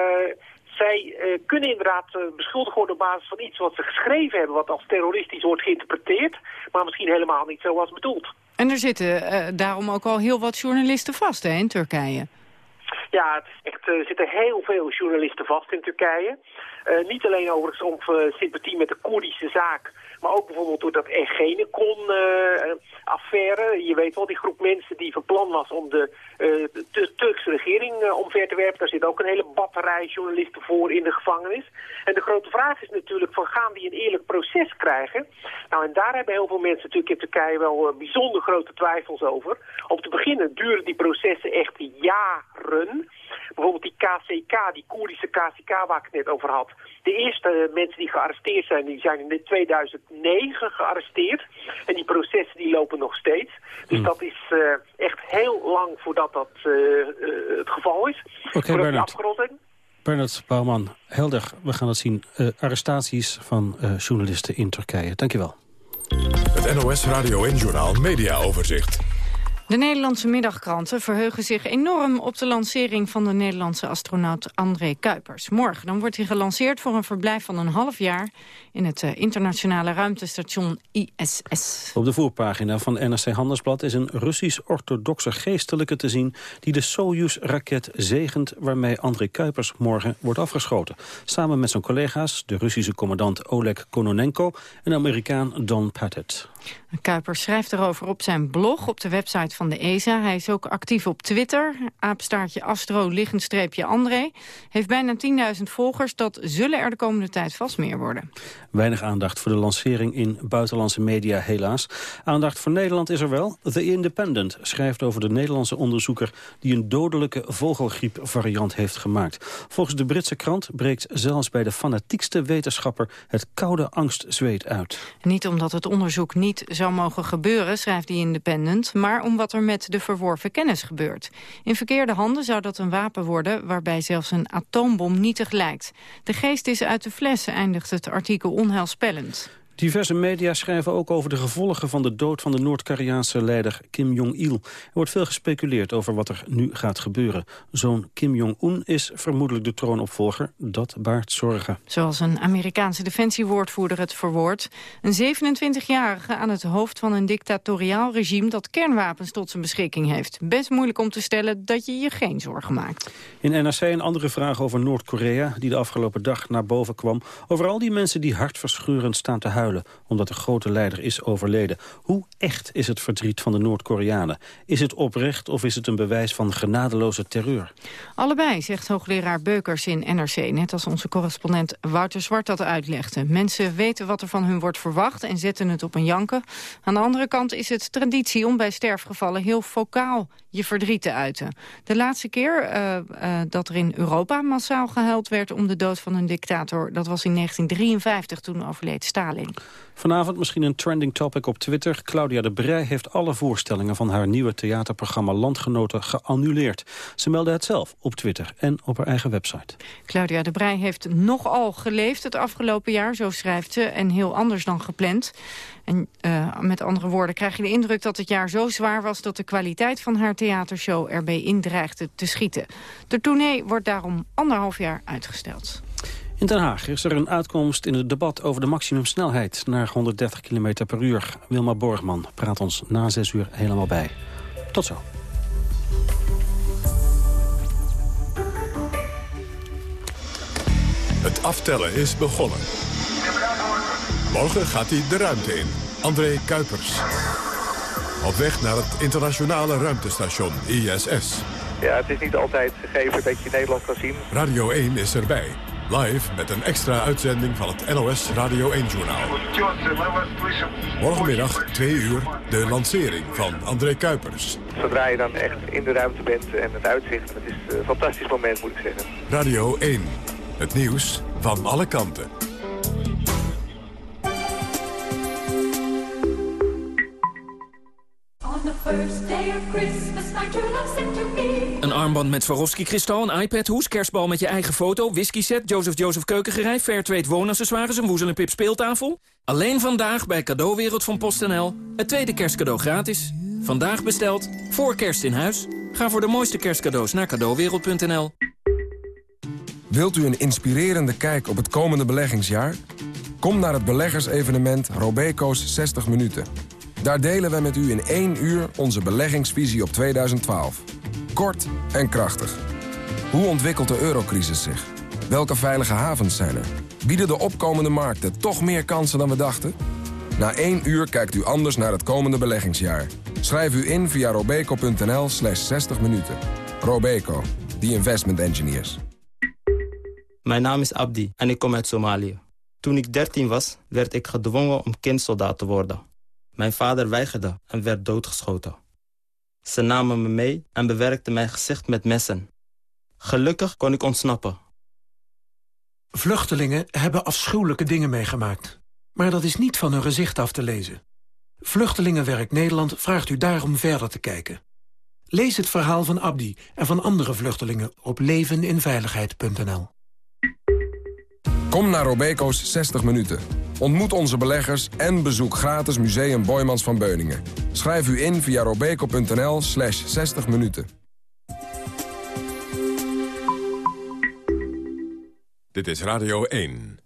zij uh, kunnen inderdaad uh, beschuldigd worden op basis van iets wat ze geschreven hebben... wat als terroristisch wordt geïnterpreteerd, maar misschien helemaal niet zo was bedoeld. En er zitten uh, daarom ook al heel wat journalisten vast hè, in Turkije. Ja, het is echt, er zitten heel veel journalisten vast in Turkije. niet alleen overigens om sympathie met de Koerdische zaak... Maar ook bijvoorbeeld door dat Ergenekon-affaire. je weet wel, die groep mensen die van plan was om de, de Turkse regering omver te werpen. Daar zit ook een hele batterij journalisten voor in de gevangenis. En de grote vraag is natuurlijk van gaan die een eerlijk proces krijgen? Nou, en daar hebben heel veel mensen natuurlijk in Turkije wel bijzonder grote twijfels over. Om te beginnen duren die processen echt jaren. Bijvoorbeeld die KCK, die Koerdische KCK waar ik het net over had. De eerste mensen die gearresteerd zijn, die zijn in 2009 gearresteerd. En die processen die lopen nog steeds. Dus hmm. dat is uh, echt heel lang voordat dat uh, uh, het geval is. Oké, okay, Bernard. Bernard Bouwman, helder. We gaan het zien. arrestaties van journalisten in Turkije. Dankjewel. Het NOS Radio en Journaal Media Overzicht. De Nederlandse middagkranten verheugen zich enorm op de lancering van de Nederlandse astronaut André Kuipers. Morgen dan wordt hij gelanceerd voor een verblijf van een half jaar in het eh, internationale ruimtestation ISS. Op de voorpagina van NRC Handelsblad is een Russisch-orthodoxe geestelijke te zien die de Soyuz-raket zegent waarmee André Kuipers morgen wordt afgeschoten. Samen met zijn collega's, de Russische commandant Oleg Kononenko en Amerikaan Don Pettit. Kuipers schrijft erover op zijn blog op de website van de ESA. Hij is ook actief op Twitter. Aapstaartje Astro, streepje André. Heeft bijna 10.000 volgers. Dat zullen er de komende tijd vast meer worden. Weinig aandacht voor de lancering in buitenlandse media helaas. Aandacht voor Nederland is er wel. The Independent schrijft over de Nederlandse onderzoeker... die een dodelijke vogelgriepvariant heeft gemaakt. Volgens de Britse krant breekt zelfs bij de fanatiekste wetenschapper... het koude angstzweet uit. Niet omdat het onderzoek niet zou mogen gebeuren, schrijft The Independent... maar om wat er met de verworven kennis gebeurt. In verkeerde handen zou dat een wapen worden... waarbij zelfs een atoombom nietig lijkt. De geest is uit de fles, eindigt het artikel onheilspellend. Diverse media schrijven ook over de gevolgen van de dood van de Noord-Koreaanse leider Kim Jong-il. Er wordt veel gespeculeerd over wat er nu gaat gebeuren. Zoon Kim Jong-un is vermoedelijk de troonopvolger. Dat baart zorgen. Zoals een Amerikaanse defensiewoordvoerder het verwoordt. Een 27-jarige aan het hoofd van een dictatoriaal regime dat kernwapens tot zijn beschikking heeft. Best moeilijk om te stellen dat je je geen zorgen maakt. In NRC een andere vraag over Noord-Korea die de afgelopen dag naar boven kwam. Over al die mensen die hartverscheurend staan te huilen omdat de grote leider is overleden. Hoe echt is het verdriet van de Noord-Koreanen? Is het oprecht of is het een bewijs van genadeloze terreur? Allebei, zegt hoogleraar Beukers in NRC. Net als onze correspondent Wouter Zwart dat uitlegde. Mensen weten wat er van hun wordt verwacht en zetten het op een janken. Aan de andere kant is het traditie om bij sterfgevallen heel focaal je verdriet te uiten. De laatste keer uh, uh, dat er in Europa massaal gehuild werd om de dood van een dictator... dat was in 1953, toen overleed Stalin. Vanavond misschien een trending topic op Twitter. Claudia de Brij heeft alle voorstellingen van haar nieuwe theaterprogramma Landgenoten geannuleerd. Ze meldde het zelf op Twitter en op haar eigen website. Claudia de Brij heeft nogal geleefd het afgelopen jaar, zo schrijft ze, en heel anders dan gepland. En uh, met andere woorden krijg je de indruk dat het jaar zo zwaar was... dat de kwaliteit van haar theatershow erbij indreigde te schieten. De tournee wordt daarom anderhalf jaar uitgesteld. In Den Haag is er een uitkomst in het debat over de maximumsnelheid naar 130 km per uur. Wilma Borgman praat ons na zes uur helemaal bij. Tot zo. Het aftellen is begonnen. Morgen gaat hij de ruimte in. André Kuipers. Op weg naar het internationale ruimtestation ISS. Ja, het is niet altijd gegeven dat je Nederland kan zien. Radio 1 is erbij. Live met een extra uitzending van het NOS Radio 1-journaal. Morgenmiddag, 2 uur, de lancering van André Kuipers. Zodra je dan echt in de ruimte bent en het uitzicht, het is een fantastisch moment moet ik zeggen. Radio 1, het nieuws van alle kanten. Armband met Swarovski-kristal, een iPad-hoes, kerstbal met je eigen foto... whisky-set, Joseph Joseph keukengerij, Fairtrade woonaccessoires... een woezel en pip speeltafel. Alleen vandaag bij Cadeauwereld van PostNL. Het tweede kerstcadeau gratis. Vandaag besteld, voor kerst in huis. Ga voor de mooiste kerstcadeaus naar cadeauwereld.nl. Wilt u een inspirerende kijk op het komende beleggingsjaar? Kom naar het beleggersevenement Robeco's 60 minuten... Daar delen we met u in één uur onze beleggingsvisie op 2012. Kort en krachtig. Hoe ontwikkelt de eurocrisis zich? Welke veilige havens zijn er? Bieden de opkomende markten toch meer kansen dan we dachten? Na één uur kijkt u anders naar het komende beleggingsjaar. Schrijf u in via robeco.nl slash 60 minuten. Robeco, the investment engineers. Mijn naam is Abdi en ik kom uit Somalië. Toen ik 13 was, werd ik gedwongen om kindsoldaat te worden. Mijn vader weigerde en werd doodgeschoten. Ze namen me mee en bewerkten mijn gezicht met messen. Gelukkig kon ik ontsnappen. Vluchtelingen hebben afschuwelijke dingen meegemaakt. Maar dat is niet van hun gezicht af te lezen. Vluchtelingenwerk Nederland vraagt u daarom verder te kijken. Lees het verhaal van Abdi en van andere vluchtelingen op leveninveiligheid.nl. Kom naar Robeco's 60 minuten. Ontmoet onze beleggers en bezoek gratis Museum Boymans van Beuningen. Schrijf u in via robeco.nl slash 60 minuten. Dit is Radio 1.